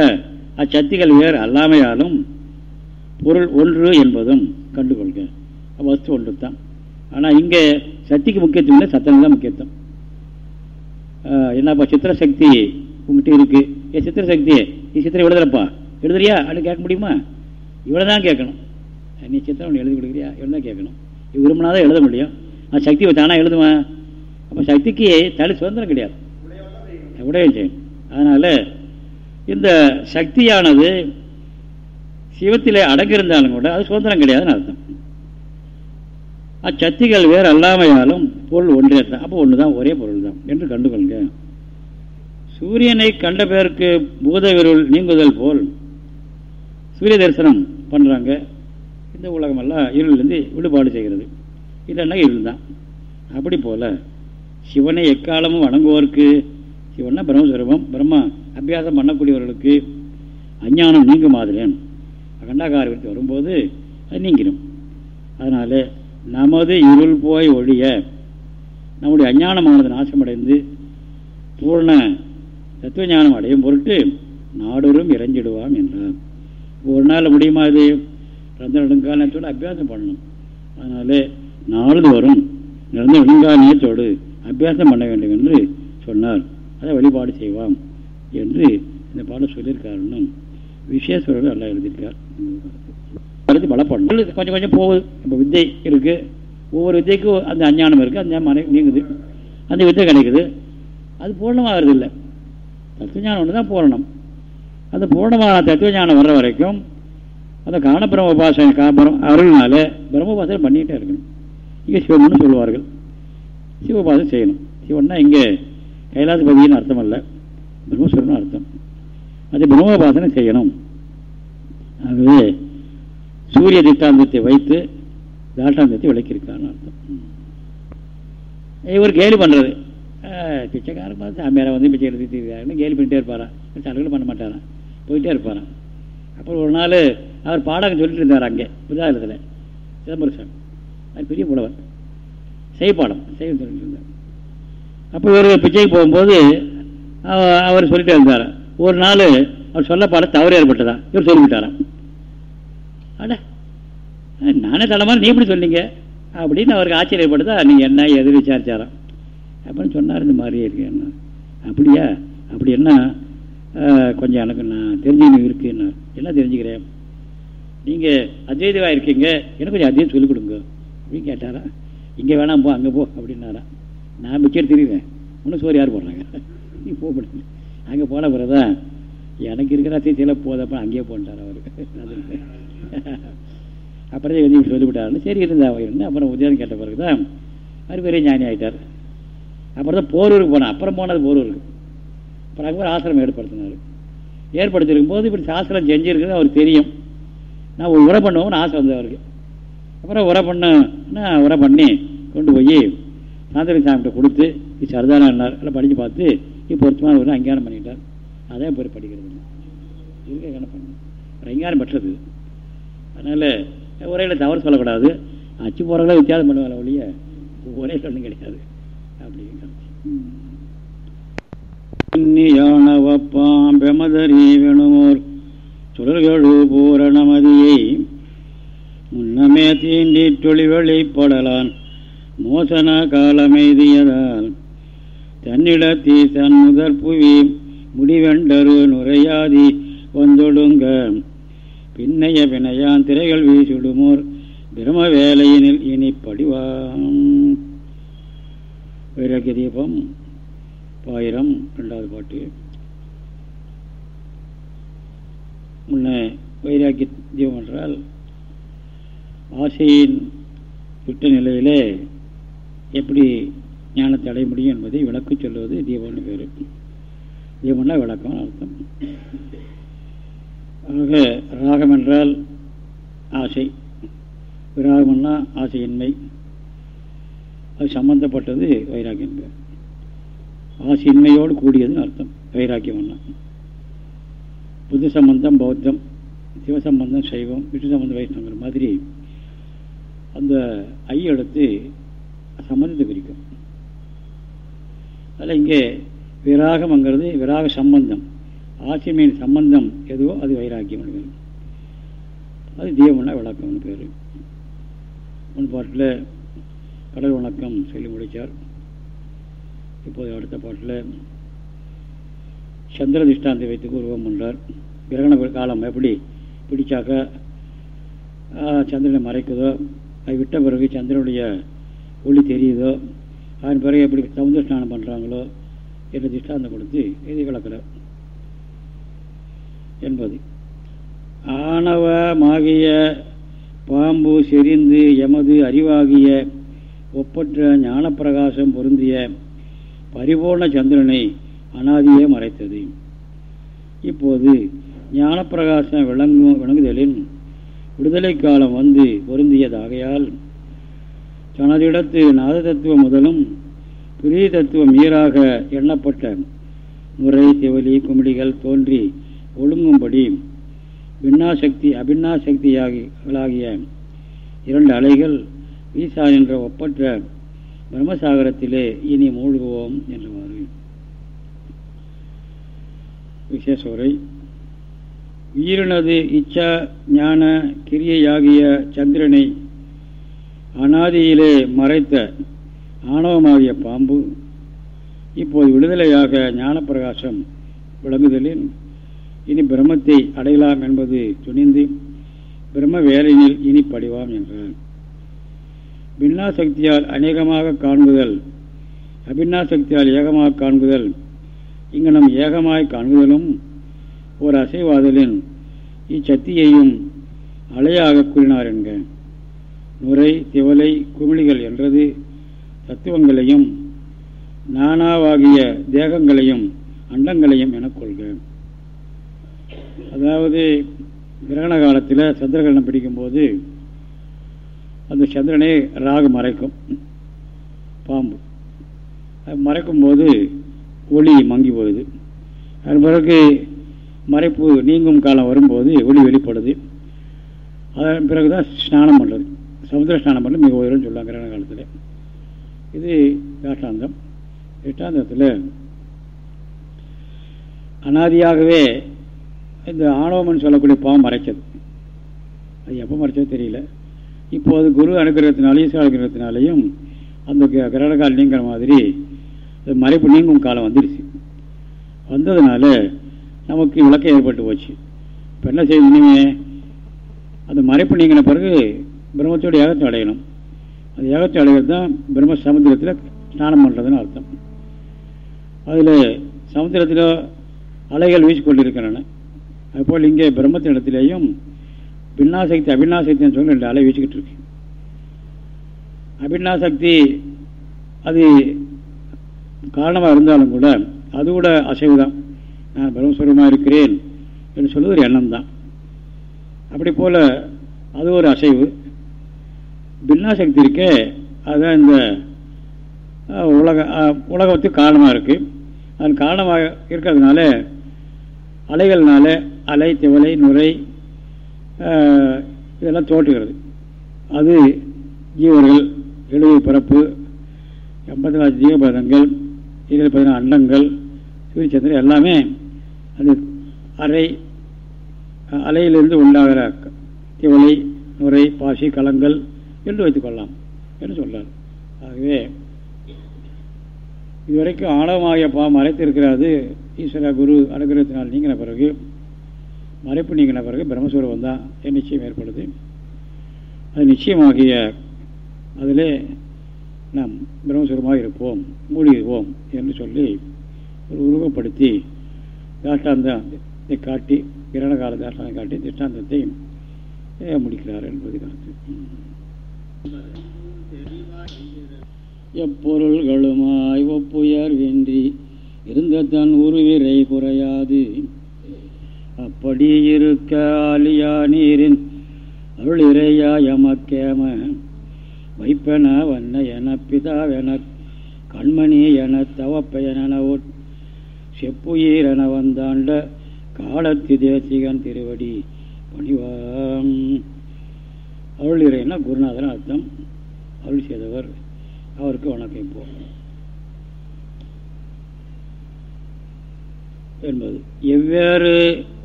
அச்சக்திகள் வேறு அல்லாமையாலும் பொருள் ஒன்று என்பதும் கண்டுகொள்க. வஸ்து ஒன்று தான் ஆனால் இங்கே சக்திக்கு முக்கியத்துவம் இல்லை சத்தனம் தான் முக்கியத்துவம். என்னப்பா சித்திரசக்தி சக்தி உங்ககிட்ட இருக்கு? ஏ சித்திர சக்தி நீ சித்திரம் எழுதுறப்பா எழுதுறியா? அப்படின்னு கேட்க முடியுமா? இவ்வளோ தான் கேட்கணும் நீ சித்திரம் ஒன்று எழுதி கொடுக்குறியா? இவ்வளோ தான் கேட்கணும். இது விரும்பினாதான் எழுத முடியும். அது சக்தி தானாக எழுதுவேன். அப்போ சக்திக்கு தனி சுதந்திரம் கிடையாது. உடைய செய்யும் அதனால் இந்த சக்தியானது சிவத்திலே அடங்கியிருந்தாலும் கூட அது சுதந்திரம் கிடையாதுன்னு அர்த்தம். அச்சக்திகள் வேறு அல்லாமையாலும் பொருள் ஒன்றே தான். அப்போ ஒன்று தான் ஒரே பொருள் தான் என்று கண்டுகொள்க. சூரியனை கண்ட பேருக்கு பூதவிருள் நீங்குதல் போல் சூரிய தரிசனம் பண்ணுறாங்க இந்த உலகமெல்லாம் இருளிலிருந்து விடுபாடு செய்கிறது. இல்லைன்னா இருள் தான் அப்படி போல் சிவனை எக்காலமும் வணங்குவோருக்கு சிவன்னா பிரம்மஸ்வரூபம் பிரம்மா அபியாசம் பண்ணக்கூடியவர்களுக்கு அஞ்ஞானம் நீங்கும் மாதிரியன் அகண்டாகாரத்தை வரும்போது அது நீங்கிடும் அதனால் நமது இருள் போய் ஒழிய நம்முடைய அஞ்ஞானமானது நாசமடைந்து பூர்ண தத்துவ ஞானம் அடையும் பொருட்டு நாடொரும் இறஞ்சிடுவாம் என்றார். ஒரு நாள் முடியுமா இது? ரந்த நெடுங்காலத்தோடு அபியாசம் பண்ணணும். அதனால் வரும் நிறந்த நெடுங்காலத்தோடு அபியாசம் பண்ண வேண்டும் என்று சொன்னார். அதை வழிபாடு செய்வாம் என்று இந்த பாடம் சொல்லியிருக்காருன்னு விசேஸ்வரர் நல்லா எழுதியிருக்கார். கருத்து பலப்படணும். கொஞ்சம் கொஞ்சம் போகுது இப்போ வித்தை இருக்குது ஒவ்வொரு வித்தைக்கும் அந்த அஞ்ஞானம் இருக்குது அந்த மனை நீங்குது. அந்த வித்தை கிடைக்குது. அது பூர்ணமாகிறது இல்லை தத்துவஞானம் ஒன்று தான் பூரணம் அந்த பூர்ணமான தத்துவஞானம் வர்ற வரைக்கும் அந்த காணபிரம உபாசனை காபரம் அருள்னால பிரம்ம உபாசனை பண்ணிகிட்டே இருக்கணும். இங்கே சிவம்னு சொல்லுவார்கள். சிவ உபாசனை செய்யணும். சிவன்னா இங்கே கைலாசபதினு அர்த்தம் அல்ல பிரம்மஸ்வரன் அர்த்தம். அது பிரம்மோபாசனை செய்யணும். ஆகவே சூரிய திட்டாந்தத்தை வைத்து தாட்டாந்தத்தை விளக்கியிருக்கான்னு அர்த்தம். இவர் கேலி பண்ணுறது பிச்சைக்காரன் பார்த்து சாமியாரை வந்து பிச்சை எடுத்துட்டு கேலி பண்ணிட்டே இருப்பாரான் தலைகளும் பண்ண மாட்டாரான் போயிட்டே இருப்பாரான் அப்புறம் ஒரு நாள் அவர் பாடகம் சொல்லிட்டு இருந்தார் அங்கே புதாலத்தில் சிதம்பர சாமி. அது பெரிய புலவர். செய்ப்பாடம் செய்ய சொல்லிட்டு இருந்தார். அப்போ ஒரு பிச்சைக்கு போகும்போது அவர் சொல்லிட்டே இருந்தார். ஒரு நாள் அவர் சொல்ல பாட தவறு ஏற்பட்டதான் இவர் சொல்லிவிட்டாராம் அட நானே தலைமாதிரி நீ இப்படி சொன்னீங்க? அப்படின்னு அவருக்கு ஆச்சரியப்படுதா நீங்கள் என்ன எது விசாரிச்சாராம். அப்படின்னு சொன்னார் இந்த மாதிரியே இருக்கேன் அப்படியா? அப்படி என்ன? கொஞ்சம் எனக்கு நான் தெரிஞ்சுக்கணும் இருக்குன்னா என்ன தெரிஞ்சுக்கிறேன் நீங்கள் அத்வைதவாக இருக்கீங்க. எனக்கு கொஞ்சம் அதையும் சொல்லிக் கொடுங்க. அப்படின்னு கேட்டாரா? இங்கே வேணாம் போ அங்கே போ அப்படின்னாரா. நான் மிச்சம் தெரியுவேன் இன்னும் சோறு யார் போடுறாங்க? [LAUGHS] நீ போகப்படுங்க அங்கே போன பிறகுதான் எனக்கு இருக்கிற அத்தியத்தில் போதப்ப அங்கேயே போன்ட்டார் அவருக்கு [LAUGHS] அப்புறம் எதையும் சொல்லிவிட்டாருன்னு சரி இருந்தா என்ன அப்புறம் உதயம் கேட்ட பிறகு தான் அவர் பெரிய ஞானி ஆகிட்டார் அப்புறம் தான் போரூருக்கு போனேன். அப்புறம் போனது போரூருக்கு. அப்புறம் அக்பர் ஆசிரமம் ஏற்படுத்தினார். ஏற்படுத்தியிருக்கும் போது இப்படி சாஸ்திரம் செஞ்சுருக்குது அவருக்கு தெரியும். நான் உரை பண்ணுவோம்னு ஆசை வந்தது அவருக்கு. அப்புறம் உரை பண்ணா உரை பண்ணி கொண்டு போய் சாந்தரி சாமிகிட்ட கொடுத்து இது சரிதானா? எல்லாம் படித்து பார்த்து இப்போ பொருத்தமான ஒரு அங்கீகாரம் பண்ணிட்டார். அதே போய் படிக்கிறது. இதுக்கு என்ன பண்ணணும் ஒரு அங்கீகாரம் பெற்றது. அதனால் உரையில் தவறு சொல்லக்கூடாது. அச்சு போகிறவங்களே வித்தியாசம் பண்ணுவாங்க ஒழிய ஒரே ஒன்றும் கிடையாது. அப்படிங்கிறான் பெமதரி வேணுமோர் சுழல்களு பூரணமதியை முன்னமே தீண்டி தொழிவெளிப்படலான் மோசன காலமெய்தியதால் தன்னிடத்தி தன் முதற் புவி முடிவெண்டரு நுரையாதி வந்தொடுங்க. பின்னைய வினையான் திரைகள் வீசிடுமோர். பிரம வேலையினில் இனி படிவாம் வைராக்கிய தீபம் பாயிரம் ரெண்டாவது பாட்டு. முன்ன வைராக்கிய தீபம் என்றால் ஆசையின் விட்ட நிலையிலே எப்படி ஞானத்தை அடைய முடியும் என்பதை விளக்கு சொல்வது தீபம்னு பேர். தீபம்னா விளக்கம் அர்த்தம். ஆக ராகம் என்றால் ஆசை. விராகம்னா ஆசையின்மை. அது சம்பந்தப்பட்டது வைராக்கியம் பேர். ஆசின்மையோடு கூடியதுன்னு அர்த்தம். வைராக்கியம்னா புது சம்பந்தம் பௌத்தம் சிவசம்பந்தம் சைவம் விஷ்ணு சம்பந்தம் வைஷ்ணவங்கிற மாதிரி அந்த ஐ எடுத்து சம்பந்தத்தை குறிக்கும் அதில் இங்கே விராகம்ங்கிறது விராக சம்பந்தம். ஆசிமையின் சம்பந்தம் எதுவோ அது வைராக்கியம் அது தீபம்னா விளக்கம்னு பேர். முன் பாட்டில் கடல் வணக்கம் சொல்லி முடித்தார் இப்போது அடுத்த பாட்டில் சந்திர திஷ்டாந்தை வைத்து உருவம் பண்ணுறார் கிரகண காலம் எப்படி? பிடிச்சாக்க சந்திரனை மறைக்குதோ? அது விட்ட பிறகு சந்திரனுடைய ஒளி தெரியுதோ? அதன் பிறகு எப்படி சமுதிர ஸ்நானம் பண்ணுறாங்களோ என்ற திஷ்டாந்தம் கொடுத்து இதை விளக்கல என்பது. ஆணவமாகிய பாம்பு செறிந்து எமது அறிவாகிய ஒப்பற்ற ஞானப்பிரகாசம் பொருந்திய பரிபூர்ண சந்திரனை அனாதியே மறைத்தது. இப்போது ஞானப்பிரகாசம் விளங்கும் விளங்குதலின் விடுதலை காலம் வந்து பொருந்தியதாகையால் தனதிடத்து நாத தத்துவம் முதலும் பிரிய தத்துவம் ஈராக எண்ணப்பட்ட முறை திவலி குமிழிகள் தோன்றி ஒழுங்கும்படி பின்னாசக்தி அபின்னாசக்தியாகிய இரண்டு அலைகள் ஈசா என்ற ஒப்பற்ற பிரம்மசாகரத்திலே இனி மூழ்குவோம் என்றவாறு. விசேஷ உரை. உயிரினது இச்சா ஞான கிரியையாகிய சந்திரனை அனாதியிலே மறைத்த ஆணவமாகிய பாம்பு இப்போது விடுதலையாக ஞானப்பிரகாசம் விளங்குதலில் இனி பிரம்மத்தை அடையலாம் என்பது துணிந்து பிரம்ம வேலையில் இனி படிவாம் என்றார். பின்னா சக்தியால் அநேகமாக காண்புதல். அபின்னா சக்தியால் ஏகமாக காண்புதல். இங்கு நம் ஏகமாய் காண்புதலும் ஒரு அசைவாதலின் இச்சக்தியையும் அலையாக கூறினார் என்க. நுரை திவலை குமிழிகள் என்றது தத்துவங்களையும் நானாவாகிய தேகங்களையும் அண்டங்களையும் எனக் கொள்க. அதாவது கிரகண காலத்தில் சந்திரகிரகணம் பிடிக்கும்போது அந்த சந்திரனை ராகு மறைக்கும். பாம்பு. அது மறைக்கும்போது ஒளி மங்கி போகுது. அதன் பிறகு மறைப்பு நீங்கும் காலம் வரும்போது ஒளி வெளிப்படுது. அதன் பிறகு தான் ஸ்நானம் பண்ணுறது சமுதிர ஸ்நானம் பண்ணி மிக உயரம் சொல்லுவாங்க கிரகண காலத்தில். இது காஷ்டாந்தம் எட்டாந்தத்தில் அனாதியாகவே இந்த ஆணவம்னு சொல்லக்கூடிய பாவம் மறைச்சது. அது எப்போ மறைச்சது தெரியல. இப்போது குரு அனுகிரகத்தினாலையும் ஈஸ்வர அனுகிரகத்தினாலையும் அந்த கிரகணகால் நீங்கிற மாதிரி மறைப்பு நீங்கும் காலம் வந்துடுச்சு வந்ததுனால நமக்கு விளக்கம் ஏற்பட்டு போச்சு. இப்போ என்ன செய்யணுமே அந்த மறைப்பு நீங்கின பிறகு பிரம்மத்தோட ஏகத்தை அடையணும். அந்த ஏகத்தை அடைகிறது தான் பிரம்ம சமுத்திரத்தில் ஸ்நானம் பண்ணுறதுன்னு அர்த்தம். அதில் சமுத்திரத்தில் அலைகள் வீசிக்கொண்டிருக்கின்றன அதுபோல் இங்கே பிரம்மத்தின் இடத்திலேயும் பின்னாசக்தி அபிநாசக்தின்னு சொல்லி ரெண்டு அலை வீசிக்கிட்டு இருக்கு. அபிநாசக்தி அது காரணமாக இருந்தாலும் கூட அது கூட அசைவு தான் நான் பிரம்மஸ்வரமாக இருக்கிறேன் என்று சொல்வது ஒரு எண்ணம் தான் அப்படி போல் அது ஒரு அசைவு. பின்னாசக்தி இருக்கே அதுதான் இந்த உலக உலகத்துக்கு காரணமாக இருக்குது அதன் காரணமாக இருக்கிறதுனால அலைகள்னால அலை திவலை நுரை இதெல்லாம் தோற்றுகிறது. அது ஜீவர்கள் எழுபது பிறப்பு எண்பத்தி நாலு ஜீவபதங்கள் இதில் பதினாறு அண்டங்கள் சூரியச்சந்திரன் எல்லாமே அது அறை அலையிலிருந்து உண்டாகிற திவலை நுரை பாசி களங்கள் என்று வைத்துக்கொள்ளலாம் என்று சொல்றார். ஆகவே இதுவரைக்கும் ஆழமாகிய பா மறைத்து இருக்கிறது ஈஸ்வர குரு அனுகிரகத்தினால் நீங்கின பிறகு மறைப்பு நீங்கின பிறகு பிரம்மசூரம் தான் என் நிச்சயம் ஏற்படுது? அது நிச்சயமாகிய அதிலே நாம் பிரம்மசுரமாக இருப்போம் மூழ்கிடுவோம் என்று சொல்லி ஒரு உருவப்படுத்தி தாஷ்டாந்தத்தை காட்டி கிரண கால தாஷ்டாந்தம் காட்டி திஷ்டாந்தத்தை முடிக்கிறார் என்பது கருத்து. எப்பொருள்களுமாய் ஒப்புயர் வென்றி இருந்த தன் உருவிரை குறையாது. படியிருக்க ஆலியா நீரின் அருள் இறையா எமக்கேம வைப்பென வண்ண என பிதாவென கண்மணி என தவப்பெயன செப்புயிரென வந்தாண்ட காலத்து தேசிகன் திருவடி பணிவாம். அருள் இறைன்னா குருநாதன் அர்த்தம். அருள் செய்தவர். அவருக்கு வணக்கம் போகணும் என்பது. எவ்வேறு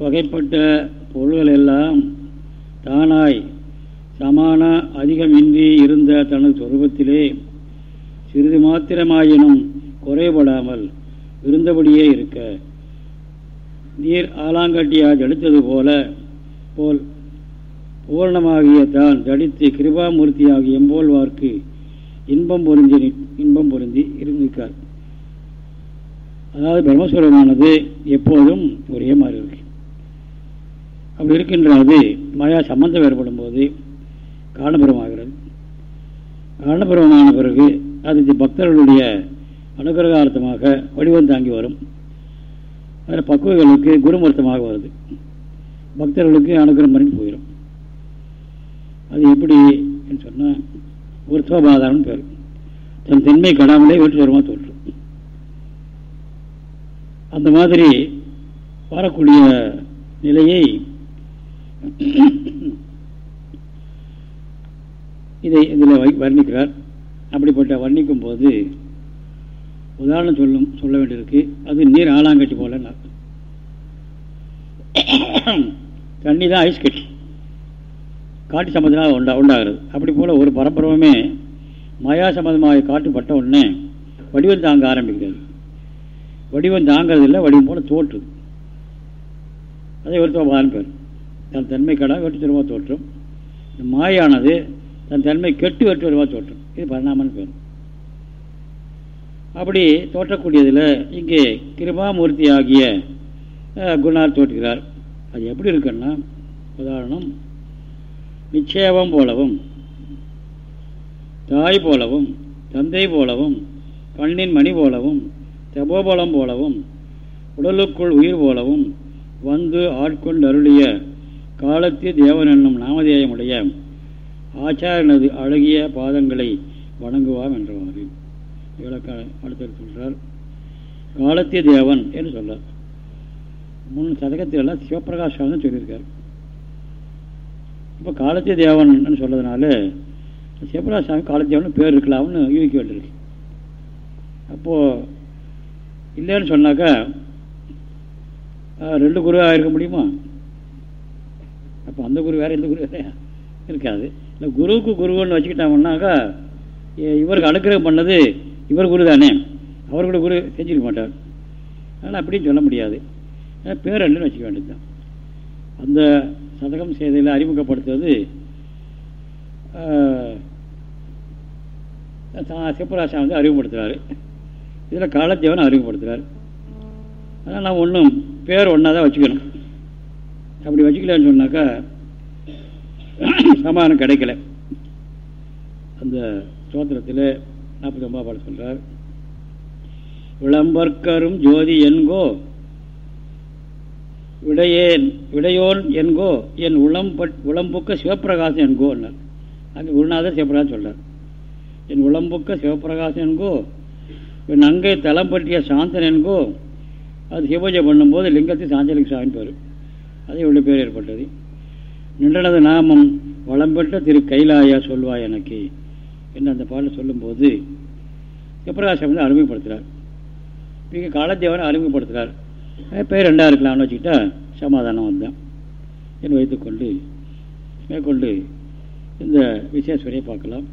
வகைப்பட்ட பொருள்கள் எல்லாம் தானாய் சமான அதிகமின்றி இருந்த தனது சொரூபத்திலே சிறிது மாத்திரமாயினும் குறைபடாமல் இருந்தபடியே இருக்க நீர் ஆலாங்கட்டியாக ஜடித்தது போல போல் பூர்ணமாகிய தான் ஜடித்து கிருபாமூர்த்தியாகிய எம்போல்வார்க்கு இன்பம் பொருந்தி இன்பம் பொருந்தி இருந்திருக்கார். அதாவது பிரம்மஸ்வரமானது எப்போதும் ஒரே மாதிரி இருக்கு. அப்படி இருக்கின்ற அது மாயா சம்பந்தம் ஏற்படும் போது காரணபுரமாகிறது காரணபுரமான பிறகு அது பக்தர்களுடைய அனுகிரகார்த்தமாக வடிவம் தாங்கி வரும். அதில் பக்குவங்களுக்கு குருமூர்த்தமாக வருது. பக்தர்களுக்கு அனுகிரகம் பண்ணி போயிடும் அது எப்படி சொன்னால் உருத்துவபாதாரம்னு பேர். தன் தன்மை கடாமலே வீட்டு வருமா தோற்று அந்த மாதிரி வரக்கூடிய நிலையை இதை இதில் வர்ணிக்கிறார். அப்படிப்பட்ட வர்ணிக்கும் போது உதாரணம் சொல்லும் சொல்ல வேண்டியிருக்கு. அது நீர் ஆலாங்கட்டி போல தண்ணி தான் ஐஸ் கட்டி. காட்டு சம்மந்தமாக உண்டா உண்டாகிறது. அப்படி போல் ஒரு பரம்பரமே மாயா சம்மந்தமாக காட்டுப்பட்ட உடனே வடிவம் தாங்க ஆரம்பிக்கிறது. வடிவம் தாங்கிறது இல்லை வடிவம் போல தோற்றுது. அதை வெறுத்தோபாதன் பேர். தன் தன்மை கடா வெட்டு திரும்ப இந்த மாயானது தன் தன்மை கெட்டு வெட்டு வருவா தோற்றம். இது பரிணாமன் பேர். அப்படி தோற்றக்கூடியதில் இங்கே கிருபாமூர்த்தி ஆகிய குணார் தோற்றுகிறார். அது எப்படி இருக்குன்னா உதாரணம் நிச்சேபம் போலவும் தாய் போலவும் தந்தை போலவும் கண்ணின் மணி போலவும் தபோபலம் போலவும் உடலுக்குள் உயிர் போலவும் வந்து ஆட்கொண்டு அருளிய காலத்திய தேவன் என்னும் நாமதேயமுடைய ஆச்சாரனது அழகிய பாதங்களை வணங்குவாம் என்றவாறு. விளக்க சொல்கிறார் காலத்திய தேவன் என்று சொல்றார். முன் சதகத்திலெல்லாம் எல்லாம் சொல்லியிருக்கார். இப்போ காலத்திய தேவன் சொல்றதுனால சிவபிரகாஷ் சாமி காலத்தேவன் பேர் இருக்கலாம்னு யூகிக்க வேண்டியிருக்கு. அப்போது இல்லைன்னு சொன்னாக்கா ரெண்டு குருவாக இருக்க முடியுமா? அப்போ அந்த குரு வேறு எந்த குரு வேறையா இருக்காது. இல்லை குருவுக்கு குருன்னு வச்சுக்கிட்டாங்கன்னாக்கா இவருக்கு அனுக்கிரகம் பண்ணது இவர் குரு தானே. அவர்களோட குரு செஞ்சிருக்க மாட்டார். ஆனால் அப்படின்னு சொல்ல முடியாது. பேர் வச்சுக்க வேண்டியதுதான். அந்த சதகம் செய்தியில் அறிமுகப்படுத்துவது சிவராசா வந்து அறிமுகப்படுத்துகிறாரு இதில் காலத்தேவனை அறிமுகப்படுத்துகிறார். அதனால் நாம் ஒன்றும் பேர் ஒன்றா தான் வச்சுக்கணும். அப்படி வச்சுக்கலன்னு சொன்னாக்கா சமாதானம் கிடைக்கல. அந்த சோத்திரத்தில் நாற்பத்தி ஒன்பது பாடம் சொல்கிறார் விளம்பர்க்கரும் ஜோதி என்கோ விடையேன் விடையோன் என்கோ என் உளம்பட் உளம்புக்க சிவப்பிரகாசம் என்கோ அங்கே குருநாதர் சிவபிரகாசம் சொல்கிறார் என் உளம்புக்க சிவப்பிரகாசம் என்கோ நங்கை தலம் பற்றிய சாந்தன் என்கோ அது சிவபூஜை பண்ணும்போது லிங்கத்தை சாஞ்சலிங்க சாமின்னு பேர். அது இவ்வளோ பேர் ஏற்பட்டது. நின்றனது நாமம் வளம் பெற்ற திரு கைலாயா சொல்வாய் எனக்கு என்று அந்த பாடல் சொல்லும்போது சிவபிரகாசம் வந்து அறிமுகப்படுத்துகிறார் இங்கே காலத்தேவனை அறிமுகப்படுத்துகிறார் பேர் ரெண்டாக இருக்கலாம்னு வச்சுக்கிட்டா சமாதானம் வந்தேன் என்று வைத்துக்கொண்டு மேற்கொண்டு இந்த விசேஸ்வரியை பார்க்கலாம்.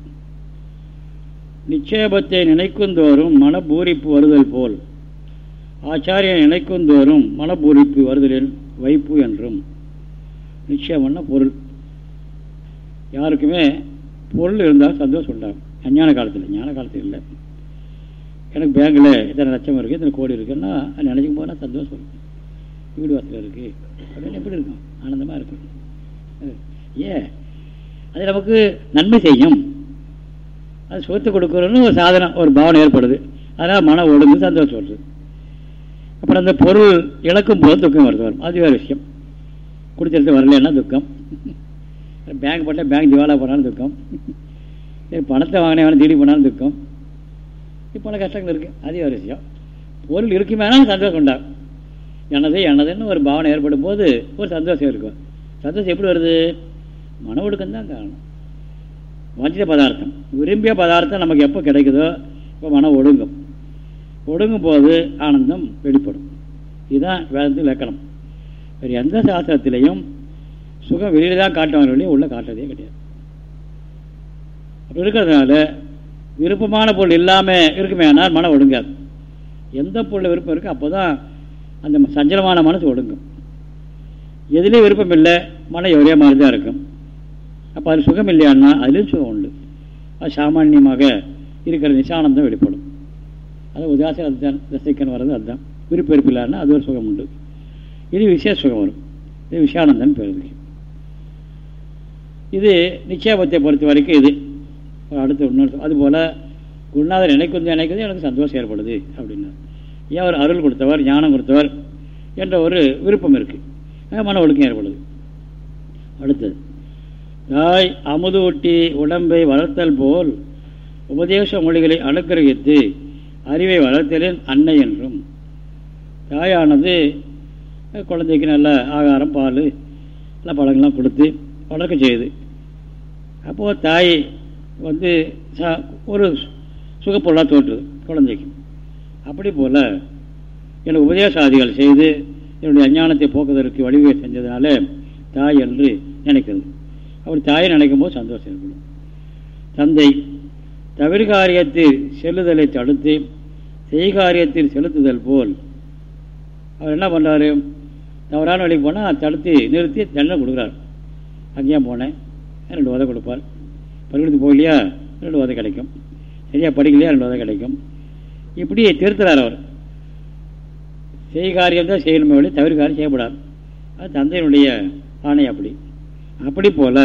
நிச்சேபத்தை நினைக்குந்தோறும் மனபூரிப்பு வருதல் போல். ஆச்சாரியன் நினைக்குந்தோறும் மனபூரிப்பு வருதலின் வைப்பு என்றும். நிச்சயம்னா பொருள்? யாருக்குமே பொருள் இருந்தால் சந்தோஷம் உண்டாகும். அஞ்ஞான காலத்தில் ஞான காலத்தில் இல்லை. எனக்கு பேங்கில் இத்தனை லட்சம் இருக்குது இத்தனை கோடி இருக்குன்னா நினைக்கும் போனால் சந்தோஷம் இருக்கும் வீடு வாசல் இருக்குது அப்படின்னு எப்படி இருக்கும்? ஆனந்தமாக இருக்கும். ஏ அது நமக்கு நன்மை செய்யும். அது சுகத்தை கொடுக்குறோன்னு ஒரு சாதனம் ஒரு பாவனை ஏற்படுது. அதனால் மன ஒழுங்கு சந்தோஷம் வருது. அப்புறம் அந்த பொருள் இழக்கும் போது துக்கம் வருது. வரும். அது வேறு விஷயம். குடிச்சிருத்து வரலன்னா துக்கம். பேங்க் போட்டால் பேங்க் திவாலா போனாலும் துக்கம். பணத்தை வாங்கினே வேணும் திடீர் போனாலும் துக்கம். இப்போ பல கஷ்டங்கள் இருக்குது அது ஒரு விஷயம். பொருள் இருக்குமேனாலும் சந்தோஷம் உண்டாகும் எனது எனதுன்னு ஒரு பாவனை ஏற்படும் போது ஒரு சந்தோஷம் இருக்கும். சந்தோஷம் எப்படி வருது? மன ஒடுக்கம் தான் காரணம். வஞ்சித பதார்த்தம். விரும்பிய பதார்த்தம் நமக்கு எப்போ கிடைக்குதோ இப்போ மனம் ஒடுங்கும். ஒடுங்கும் போது ஆனந்தம் வெளிப்படும். இதுதான் வேதத்தில் இலக்கணம். வேறு எந்த சாஸ்திரத்திலையும் சுகம் வெளியில் தான் காட்டுவாங்க உள்ளே காட்டுறதே கிடையாது. அப்படி இருக்கிறதுனால விருப்பமான பொருள் இல்லாமல் இருக்குமே ஆனால் மனம் ஒடுங்காது. எந்த பொருள் விருப்பம் இருக்கோ அப்போ தான் அந்த சஞ்சலமான மனசு ஒடுங்கும். எதுலேயும் விருப்பம் இல்லை மனம் ஒரே மாதிரி தான் இருக்கும். அப்போ அது சுகம் இல்லையான்னா அதுலேயும் சுகம் உண்டு. அது சாமானியமாக இருக்கிற நிசானந்தம் வெளிப்படும். அது உதாசம் அதுதான் தசைக்கன் வர்றது அதுதான். விருப்ப வெறுப்பு அது ஒரு சுகம் உண்டு. இது விசேஷ சுகம் வரும். இது விஷானந்தன் பேருது இது நிச்சயபத்தை பொறுத்த வரைக்கும் இது. அடுத்து இன்னொரு அதுபோல் குருநாதர் நினைக்கிறது நினைக்கிறது எனக்கு சந்தோஷம் ஏற்படுது அப்படின்னா ஏன் அவர் அருள் கொடுத்தவர் ஞானம் கொடுத்தவர் என்ற ஒரு விருப்பம் இருக்குது மன ஒழுக்கம் ஏற்படுது. அடுத்தது. தாய் அமுது ஒட்டி உடம்பை வளர்த்தல் போல் உபதேச மொழிகளை அனுக்கிரகித்து அறிவை வளர்த்தலின் அன்னை என்றும். தாயானது குழந்தைக்கு நல்ல ஆகாரம் பால் நல்ல பழங்கள்லாம் கொடுத்து வளர்க்க செய்யுது. அப்போது தாய் வந்து ஒரு சுகப்பொருளாக தோன்றுது குழந்தைக்கு. அப்படி போல் எனக்கு உபதேசாதிகள் செய்து என்னுடைய அஞ்ஞானத்தை போக்குவதற்கு வழிவகை செஞ்சதுனால தாய் என்று நினைக்கிறது அவர் தாயை நினைக்கும் போது சந்தோஷம் ஏற்படும். தந்தை தவிர காரியத்தில் செல்லுதலை தடுத்து செய்காரியத்தில் செலுத்துதல் போல் அவர் என்ன பண்ணுறாரு தவறான வழிக்கு போனால் தடுத்து நிறுத்தி தண்டனை கொடுக்குறாரு. அங்கேயும் போனேன். ரெண்டு உதவி கொடுப்பார். பள்ளிக்கூடத்துக்கு போகலையா? ரெண்டு உதவி கிடைக்கும். சரியாக படிக்கலையா? ரெண்டு உதவி கிடைக்கும். இப்படி திருத்துறார் அவர். செய் காரியம் தான் செய்யணுமே வழி தவிர காரியம் செய்யப்படாது. அது தந்தையினுடைய ஆணை அப்படி. அப்படி போல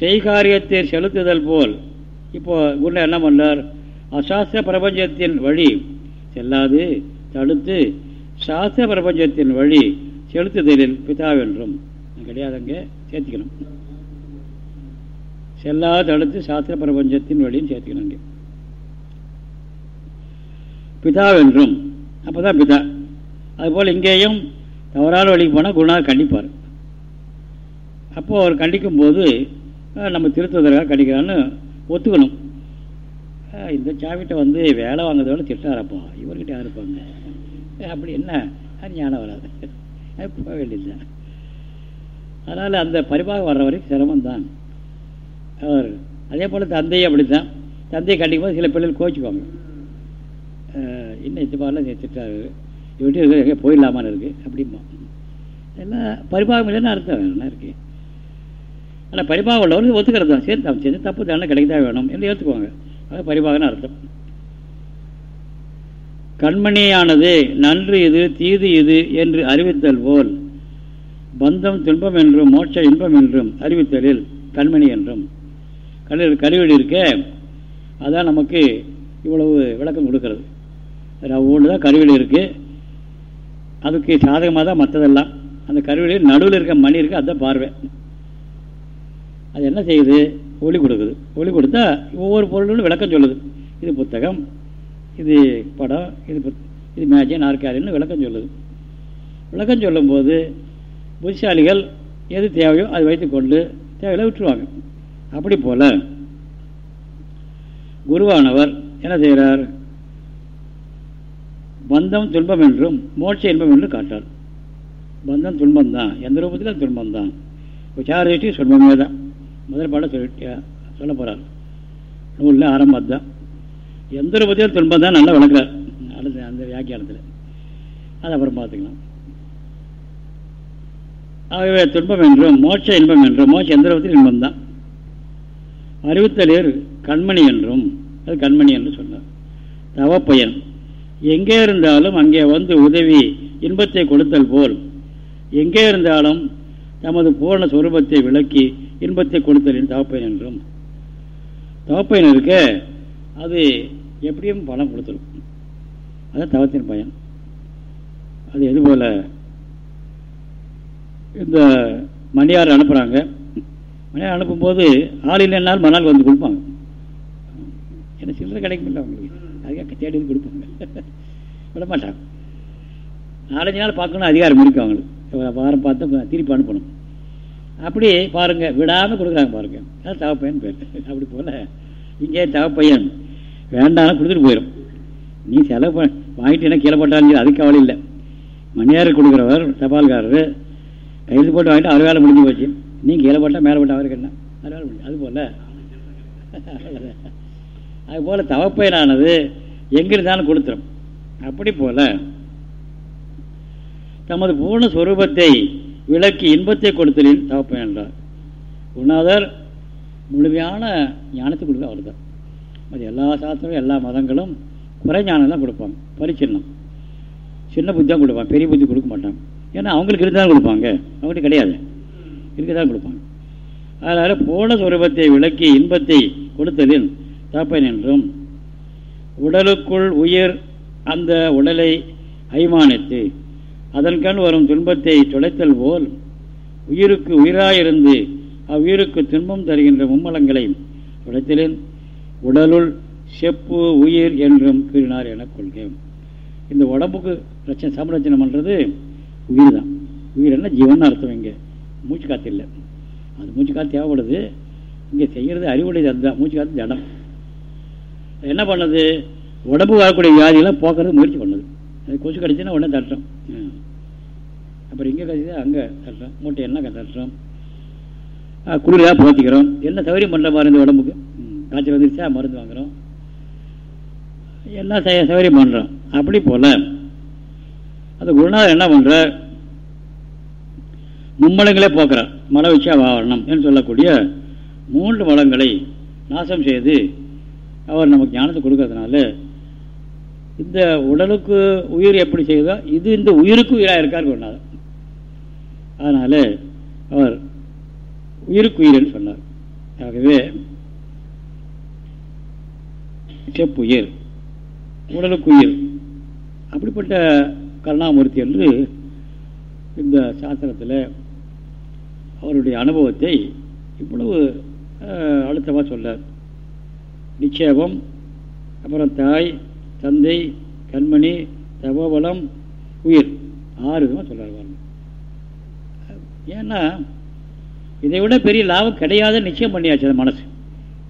செய்காரியத்தை செலுத்துதல் போல் இப்போ குருணர் என்ன பண்ணார்? அசாஸ்திர பிரபஞ்சத்தின் வழி செல்லாது தடுத்து சாஸ்திர பிரபஞ்சத்தின் வழி செலுத்துதலில் பிதாவென்றும். கிடையாதுங்க சேர்த்துக்கணும். செல்லாது தடுத்து சாஸ்திர பிரபஞ்சத்தின் வழியும் சேர்த்துக்கணுங்க பிதாவென்றும். அப்போதான் பிதா. அதுபோல் இங்கேயும் தவறான வழிக்கு போனால் குருநாதர் கண்டிப்பார். அப்போது அவர் கண்டிக்கும் போது நம்ம திருத்துவதற்காக கண்டிக்கிறான்னு ஒத்துக்கணும். இந்த சாமிகிட்ட வந்து வேலை வாங்குறதோட திட்டாரப்பா இவர்கிட்ட யார் இருப்பாங்க? அப்படி என்ன? அது ஞானம் வராது. போக வேண்டியதுதான். அதனால் அந்த பரிபாகம் வர்ற வரைக்கும் சிரமம்தான். அவர் அதே போல் தந்தையை அப்படித்தான். தந்தையை கண்டிக்கும் போது சில பிள்ளைகள் கோச்சிப்பாங்க இன்னும் இந்த மாதிரிலாம் திட்டாரு இவர்கிட்ட போயிடலாமான்னு இருக்குது அப்படிமா எல்லாம் பரிபாகம் இல்லைன்னு அர்த்தம் வேணும் இருக்குது ஆனால் பரிபாகம் உள்ளவர்கள் ஒத்துக்கிறது தான். சரி தப்பு செஞ்சு தப்பு தண்டனை கிடைக்கதான் வேணும் என்று ஏற்றுக்குவாங்க அது பரிபாகன்னு அர்த்தம். கண்மணியானது நன்று இது தீது இது என்று அறிவித்தல் போல் பந்தம் துன்பம் என்றும் மோட்ச இன்பம் என்றும் அறிவித்தலில் கண்மணி என்றும். கண்ணில் கருவீடு இருக்க அதான் நமக்கு இவ்வளவு விளக்கம் கொடுக்கறது. ஒன்று தான் கருவியில் இருக்குது அதுக்கு சாதகமாக தான் மற்றதெல்லாம். அந்த கருவியில் நடுவில் இருக்க மணி இருக்குது அதுதான் பார்வை. அது என்ன செய்யுது? ஒளி கொடுக்குது. ஒளி கொடுத்தா ஒவ்வொரு பொருளும் விளக்கம் சொல்லுது. இது புத்தகம் இது படம் இது இது மேஜை நாற்காலின்னு விளக்கம் சொல்லுது. விளக்கம் சொல்லும்போது புத்திசாலிகள் எது தேவையோ அதை வைத்துக்கொண்டு தேவையில்லை விட்டுருவாங்க. அப்படி போல் குருவானவர் என்ன செய்கிறார்? பந்தம் துன்பம் என்றும் மோட்ச இன்பம் என்றும் காட்டார் பந்தம் துன்பம் தான் எந்த ரூபத்திலும் துன்பம் தான் விசாரிச்சு துன்பமே தான் முதல் பாட சொல்லிட்டு சொல்ல போகிறார் நூலில் ஆரம்பம் தான் எந்த ரூபத்திலும் துன்பம் தான் நல்லா விளக்குறார் அடுத்த அந்த வியாக்கியானத்தில். அது அப்புறம் பார்த்துக்கலாம். ஆகவே துன்பம் என்றும் மோட்ச இன்பம் என்றும் மோட்ச எந்த ரூபத்தில் இன்பம் தான். அறிவுத்தலியர் கண்மணி என்றும் அது கண்மணி என்று சொன்னார். தவப்பயன் எங்கே இருந்தாலும் அங்கே வந்து உதவி இன்பத்தை கொடுத்தல் போல். எங்கே இருந்தாலும் தமது பூர்ண சுரூபத்தை விளக்கி இன்பத்தை கொடுத்தலின் தவப்பயன் என்றும். தவப்பயன் இருக்க அது எப்படியும் பணம் கொடுத்துருக்கும். அதான் தவத்தின் பயன். அது எது போல இந்த மணியார் அனுப்புகிறாங்க மணியார் அனுப்பும்போது ஆள் இல்லைன்னாலும் மணால் வந்து கொடுப்பாங்க. ஏன்னா சில்லறை கிடைக்குமில்ல அவங்களுக்கு. அதுக்காக தேடி கொடுப்பாங்க. விட மாட்டாங்க நாலஞ்சு நாள் பார்க்கணும் அதிகாரம் இருக்கு அவங்களுக்கு. வாரம் பார்த்து திருப்பி அனுப்பணும். அப்படி பாருங்கள் விடாமல் கொடுக்குறாங்க பாருங்கள் அது தவப்பையன் பேர். அப்படி போல் இங்கே தவப்பையன் வேண்டாம் கொடுத்துட்டு போயிடும் நீ செலவு வாங்கிட்டீங்கன்னா கீழே போட்டாலும் அதுக்கு கவலை இல்லை. மணியார் கொடுக்குறவர் தபால்காரர் கையில் போட்டு வாங்கிட்டு அவர் வேலை முடிஞ்சு போச்சு. நீ கீழே போட்டால் மேலே போட்டால் அவருக்கு என்ன? அது வேலை முடிஞ்சு அது போல். தவப்பையனானது தவப்பயனானது எங்கிருந்தாலும் கொடுத்துரும். அப்படி போல் தமது பூர்ண ஸ்வரூபத்தை விளக்கு இன்பத்தை கொடுத்தலின் தவப்பயன் என்றார். குருநாதர் முழுமையான ஞானத்தை கொடுக்க அவர் தான் அது எல்லா சாஸ்திரங்களும் எல்லா மதங்களும் குறை ஞானம் தான் கொடுப்பாங்க. பரிச்சின்னம். சின்ன புத்தி தான் கொடுப்பாங்க. பெரிய புத்தி கொடுக்க மாட்டாங்க. ஏன்னா அவங்களுக்கு இருந்தாலும் கொடுப்பாங்க. அவங்கள்ட்ட கிடையாது. இருக்க தான் கொடுப்பாங்க. அதனால் போன சுரூபத்தை விளக்கி இன்பத்தை கொடுத்தலின் தப்பன் என்றும் உடலுக்குள் உயிர் அந்த உடலை அய்மானித்து அதன்கண் வரும் துன்பத்தை துளைத்தல் போல் உயிருக்கு உயிராயிருந்து அவ்வுயிருக்கு துன்பம் தருகின்ற மும்மலங்களை உடத்திலேன் உடலுள் செப்பு உயிர் என்றும் கூறினார் என கொள்கிறேன். இந்த உடம்புக்கு ரச்சனை சமரச்சனை பண்ணுறது உயிர் தான் உயிர் என்ன? ஜீவன் அர்த்தம் இங்கே. மூச்சு காற்று இல்லை. அது மூச்சு காற்று தேவைப்படுது. இங்கே செய்கிறது அறிவுடையது அதுதான். மூச்சு காற்று ஜடம் என்ன பண்ணுது? உடம்பு வரக்கூடிய வியாதிகளாம் போக்குறது முயற்சி பண்ணுது. அது கொசு கடிச்சுன்னா உடனே தட்டம் அப்புறம் இங்கே கடிச்சது அங்கே தட்டுறோம் மூட்டை என்ன தட்டுறோம் குளிராக போத்திக்கிறோம் என்ன சௌகரியம் பண்ணுற மாதிரி இந்த உடம்புக்கு. காய்ச்சல் வந்துருச்சா? மருந்து வாங்குகிறோம் எல்லாம் சௌகரியம் பண்ணுறோம் அப்படி போல். அந்த குருநாதர் என்ன பண்ணுற மும்மலங்களே போக்குறார் மலை வச்சா வாரணம் என்று சொல்லக்கூடிய மூன்று மலங்களை நாசம் செய்து அவர் நமக்கு ஞானத்தை கொடுக்கறதுனால இந்த உடலுக்கு உயிர் எப்படி செய்தோ இது இந்த உயிருக்கு உயிராக இருக்கார் குருநாதர் அதனால் அவர் உயிருக்குயிர்னு சொன்னார். ஆகவே செப்புயிர் உடலுக்குயிர் அப்படிப்பட்ட கருணாமூர்த்தி என்று இந்த சாஸ்திரத்தில் அவருடைய அனுபவத்தை இவ்வளவு அழுத்தமாக சொல்லார். நிச்சேபம் அப்புறம் தாய் தந்தை கண்மணி தபோபலம் உயிர் ஆறு விதமாக சொல்கிறார் ஏன்னா இதை விட பெரிய லாபம் கிடையாத நிச்சயம் பண்ணியாச்சு அந்த மனசு.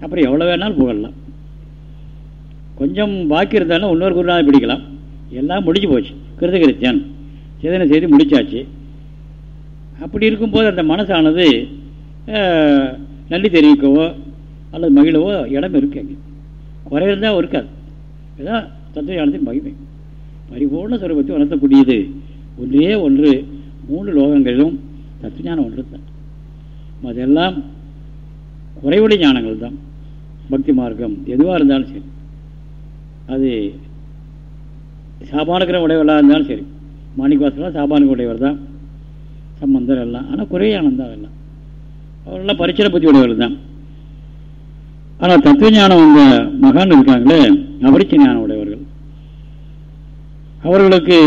அப்புறம் எவ்வளோ வேணாலும் புகழலாம். கொஞ்சம் பாக்கி இருந்தாலும் இன்னொரு குருநாதம் பிடிக்கலாம். எல்லாம் முடிஞ்சு போச்சு. கிருதகிருத்தியன் சேதனை செய்து முடிச்சாச்சு. அப்படி இருக்கும்போது அந்த மனசானது நன்றி தெரிவிக்கவோ அல்லது மகிழவோ இடம் இருக்கு அங்கே. குறை இருந்தால் இருக்காது இதுதான் தத்துவ ஞானத்தின் மகிமை. பரிபூர்ண சுரூபத்தை உணர்த்தக்கூடியது. ஒன்றே ஒன்று மூணு லோகங்களிலும் தத்துவஞானம் ஒன்று தான் அதெல்லாம் குறைவுடைய ஞானங்கள் தான் பக்தி மார்க்கம் எதுவாக இருந்தாலும் சரி. அது சாபானுக்கிற உடையவர்களாக இருந்தாலும் சரி. மாணிக்கவாசலாம் சாபானுக்கு உடையவர் தான் சம்பந்தர் எல்லாம். ஆனால் குறையானந்தான் தான் அதெல்லாம். அவரெல்லாம் பரிச்சய பற்றி உடையவர் தான் ஆனால் தத்துவ ஞானம் வந்த மகான் இருக்காங்களே அபரிச்ச ஞானம் உடையவர்கள். அவர்களுக்கு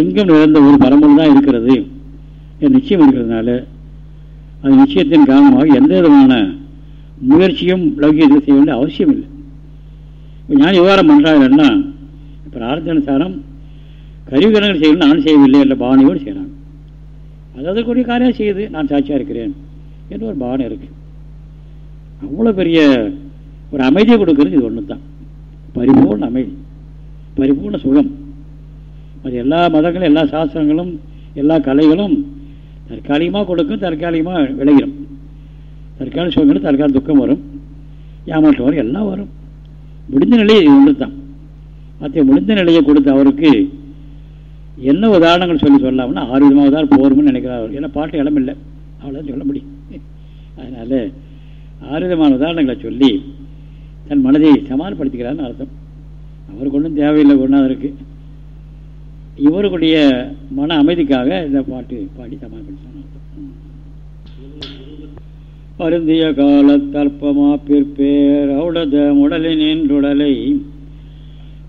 எங்கும் நிறைந்த ஒரு பரம்பல் தான் இருக்கிறது. நிச்சயம் இருக்கிறதுனால அது நிச்சயத்தின் காரணமாக எந்த விதமான முயற்சியும் லௌகியத்தில் செய்ய வேண்டிய அவசியம் இல்லை ஞான விவகாரம் பண்ணுறாங்கன்னா பிரார்த்தனுசாரம் கருவிகரணங்கள் செய்யணும் நான் செய்யவில்லை என்ற பாவனையோடு செய்கிறாங்க அது அதற்குரிய காரியம் செய்யுது. நான் சாட்சியாக இருக்கிறேன் என்று ஒரு பாவனை இருக்குது அவ்வளோ பெரிய ஒரு அமைதியை கொடுக்கறது இது ஒன்று தான் பரிபூர்ண அமைதி. பரிபூர்ண சுகம். அது எல்லா மதங்களும் எல்லா சாஸ்திரங்களும் எல்லா கலைகளும் தற்காலிகமாக கொடுக்கும் தற்காலிகமாக விளைகிறோம் தற்காலிக சுகங்களும் தற்காலிக துக்கம் வரும். ஏமாற்றம் வரும் எல்லாம் வரும். முடிந்த நிலையை ஒன்று தான் மற்ற முடிந்த நிலையை கொடுத்த அவருக்கு என்ன உதாரணங்கள் சொல்லி சொல்லாம்னா ஆறு விதமாக தான் போரும்னு நினைக்கிறார் ஏன்னா பாட்டு இடமில்லை அவ்வளோதான் சொல்ல முடியும். அதனால் ஆறு விதமான உதாரணங்களை சொல்லி தன் மனதை சமாளப்படுத்திக்கிறான்னு அர்த்தம். அவருக்கு ஒன்றும் தேவையில்லை குருநாதருக்கு இவருடைய மன அமைதிக்காக இந்த பாட்டு பாடி சமாளிப்பான் வருந்திய காலத்தற்பமா பிற்பேர் அவுடத உடலின் என்றுடலை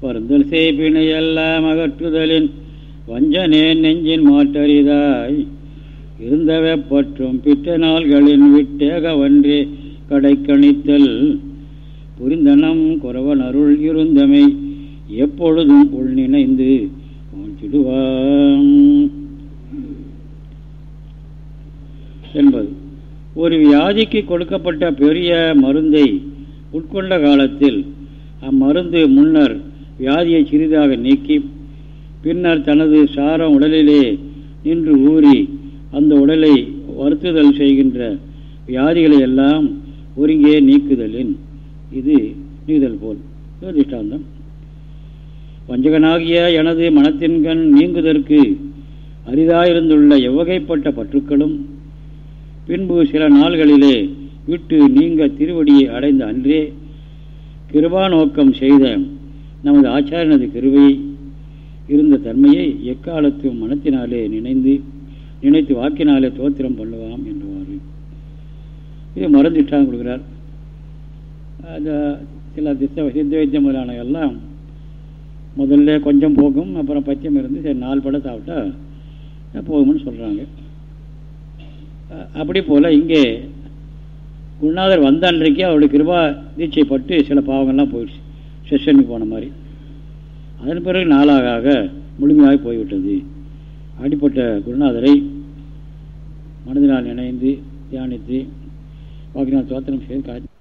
வருந்தல் செய்பினை எல்லாம் அகற்றுதலின் வஞ்சனே நெஞ்சின் மாற்றறிதாய் இருந்தவை பற்றும் பிற்ற நாள்களின் விட்டேக ஒன்றே கடைக்கணித்தல். புரிந்தனம் குறவன் அருள் இருந்தமை எப்பொழுதும் உள் நினைந்து என்பது. ஒரு வியாதிக்கு கொடுக்கப்பட்ட பெரிய மருந்தை உட்கொண்ட காலத்தில் அம்மருந்து முன்னர் வியாதியை சிறிதாக நீக்கி பின்னர் தனது சாரம் உடலிலே நின்று ஊறி அந்த உடலை வருத்துதல் செய்கின்ற வியாதிகளை எல்லாம் ஒருங்கே நீக்குதலின். இது நீதல் போல். திருஷ்டாந்தம் வஞ்சகனாகிய எனது மனத்தின்கண் நீங்குதற்கு அரிதாயிருந்துள்ள எவ்வகைப்பட்ட பற்றுக்களும் பின்பு சில நாள்களிலே விட்டு நீங்க திருவடியை அடைந்த அன்றே கிருபா நோக்கம் செய்த நமது ஆச்சாரியனது கிருவை இருந்த தன்மையை எக்காலத்தும் மனத்தினாலே நினைந்து நினைத்து வாக்கினாலே தோத்திரம் பண்ணுவாம் என்றவாறு. இது மருந்து கொடுக்கிறார். கொடுக்குறார் அந்த சில திசை சித்த வைத்தியம் முதலான எல்லாம் முதல்ல கொஞ்சம் போகும் அப்புறம் பச்சை இருந்து சரி நாலு படம் சாப்பிட்டா போகும்னு சொல்கிறாங்க அப்படி போல் இங்கே குருநாதர் வந்த அன்றைக்கு அவருடைய கிருபா தீட்சைப்பட்டு சில பாவங்கள்லாம் போயிடுச்சு. செஷனுக்கு போன மாதிரி. அதன் பிறகு நாளாக ஆக முழுமையாக போய்விட்டது. அடிப்பட்ட குருநாதரை மனதினால் இணைந்து தியானித்து வாக்கினால் தோத்திரம் செய்து காய்ச்சி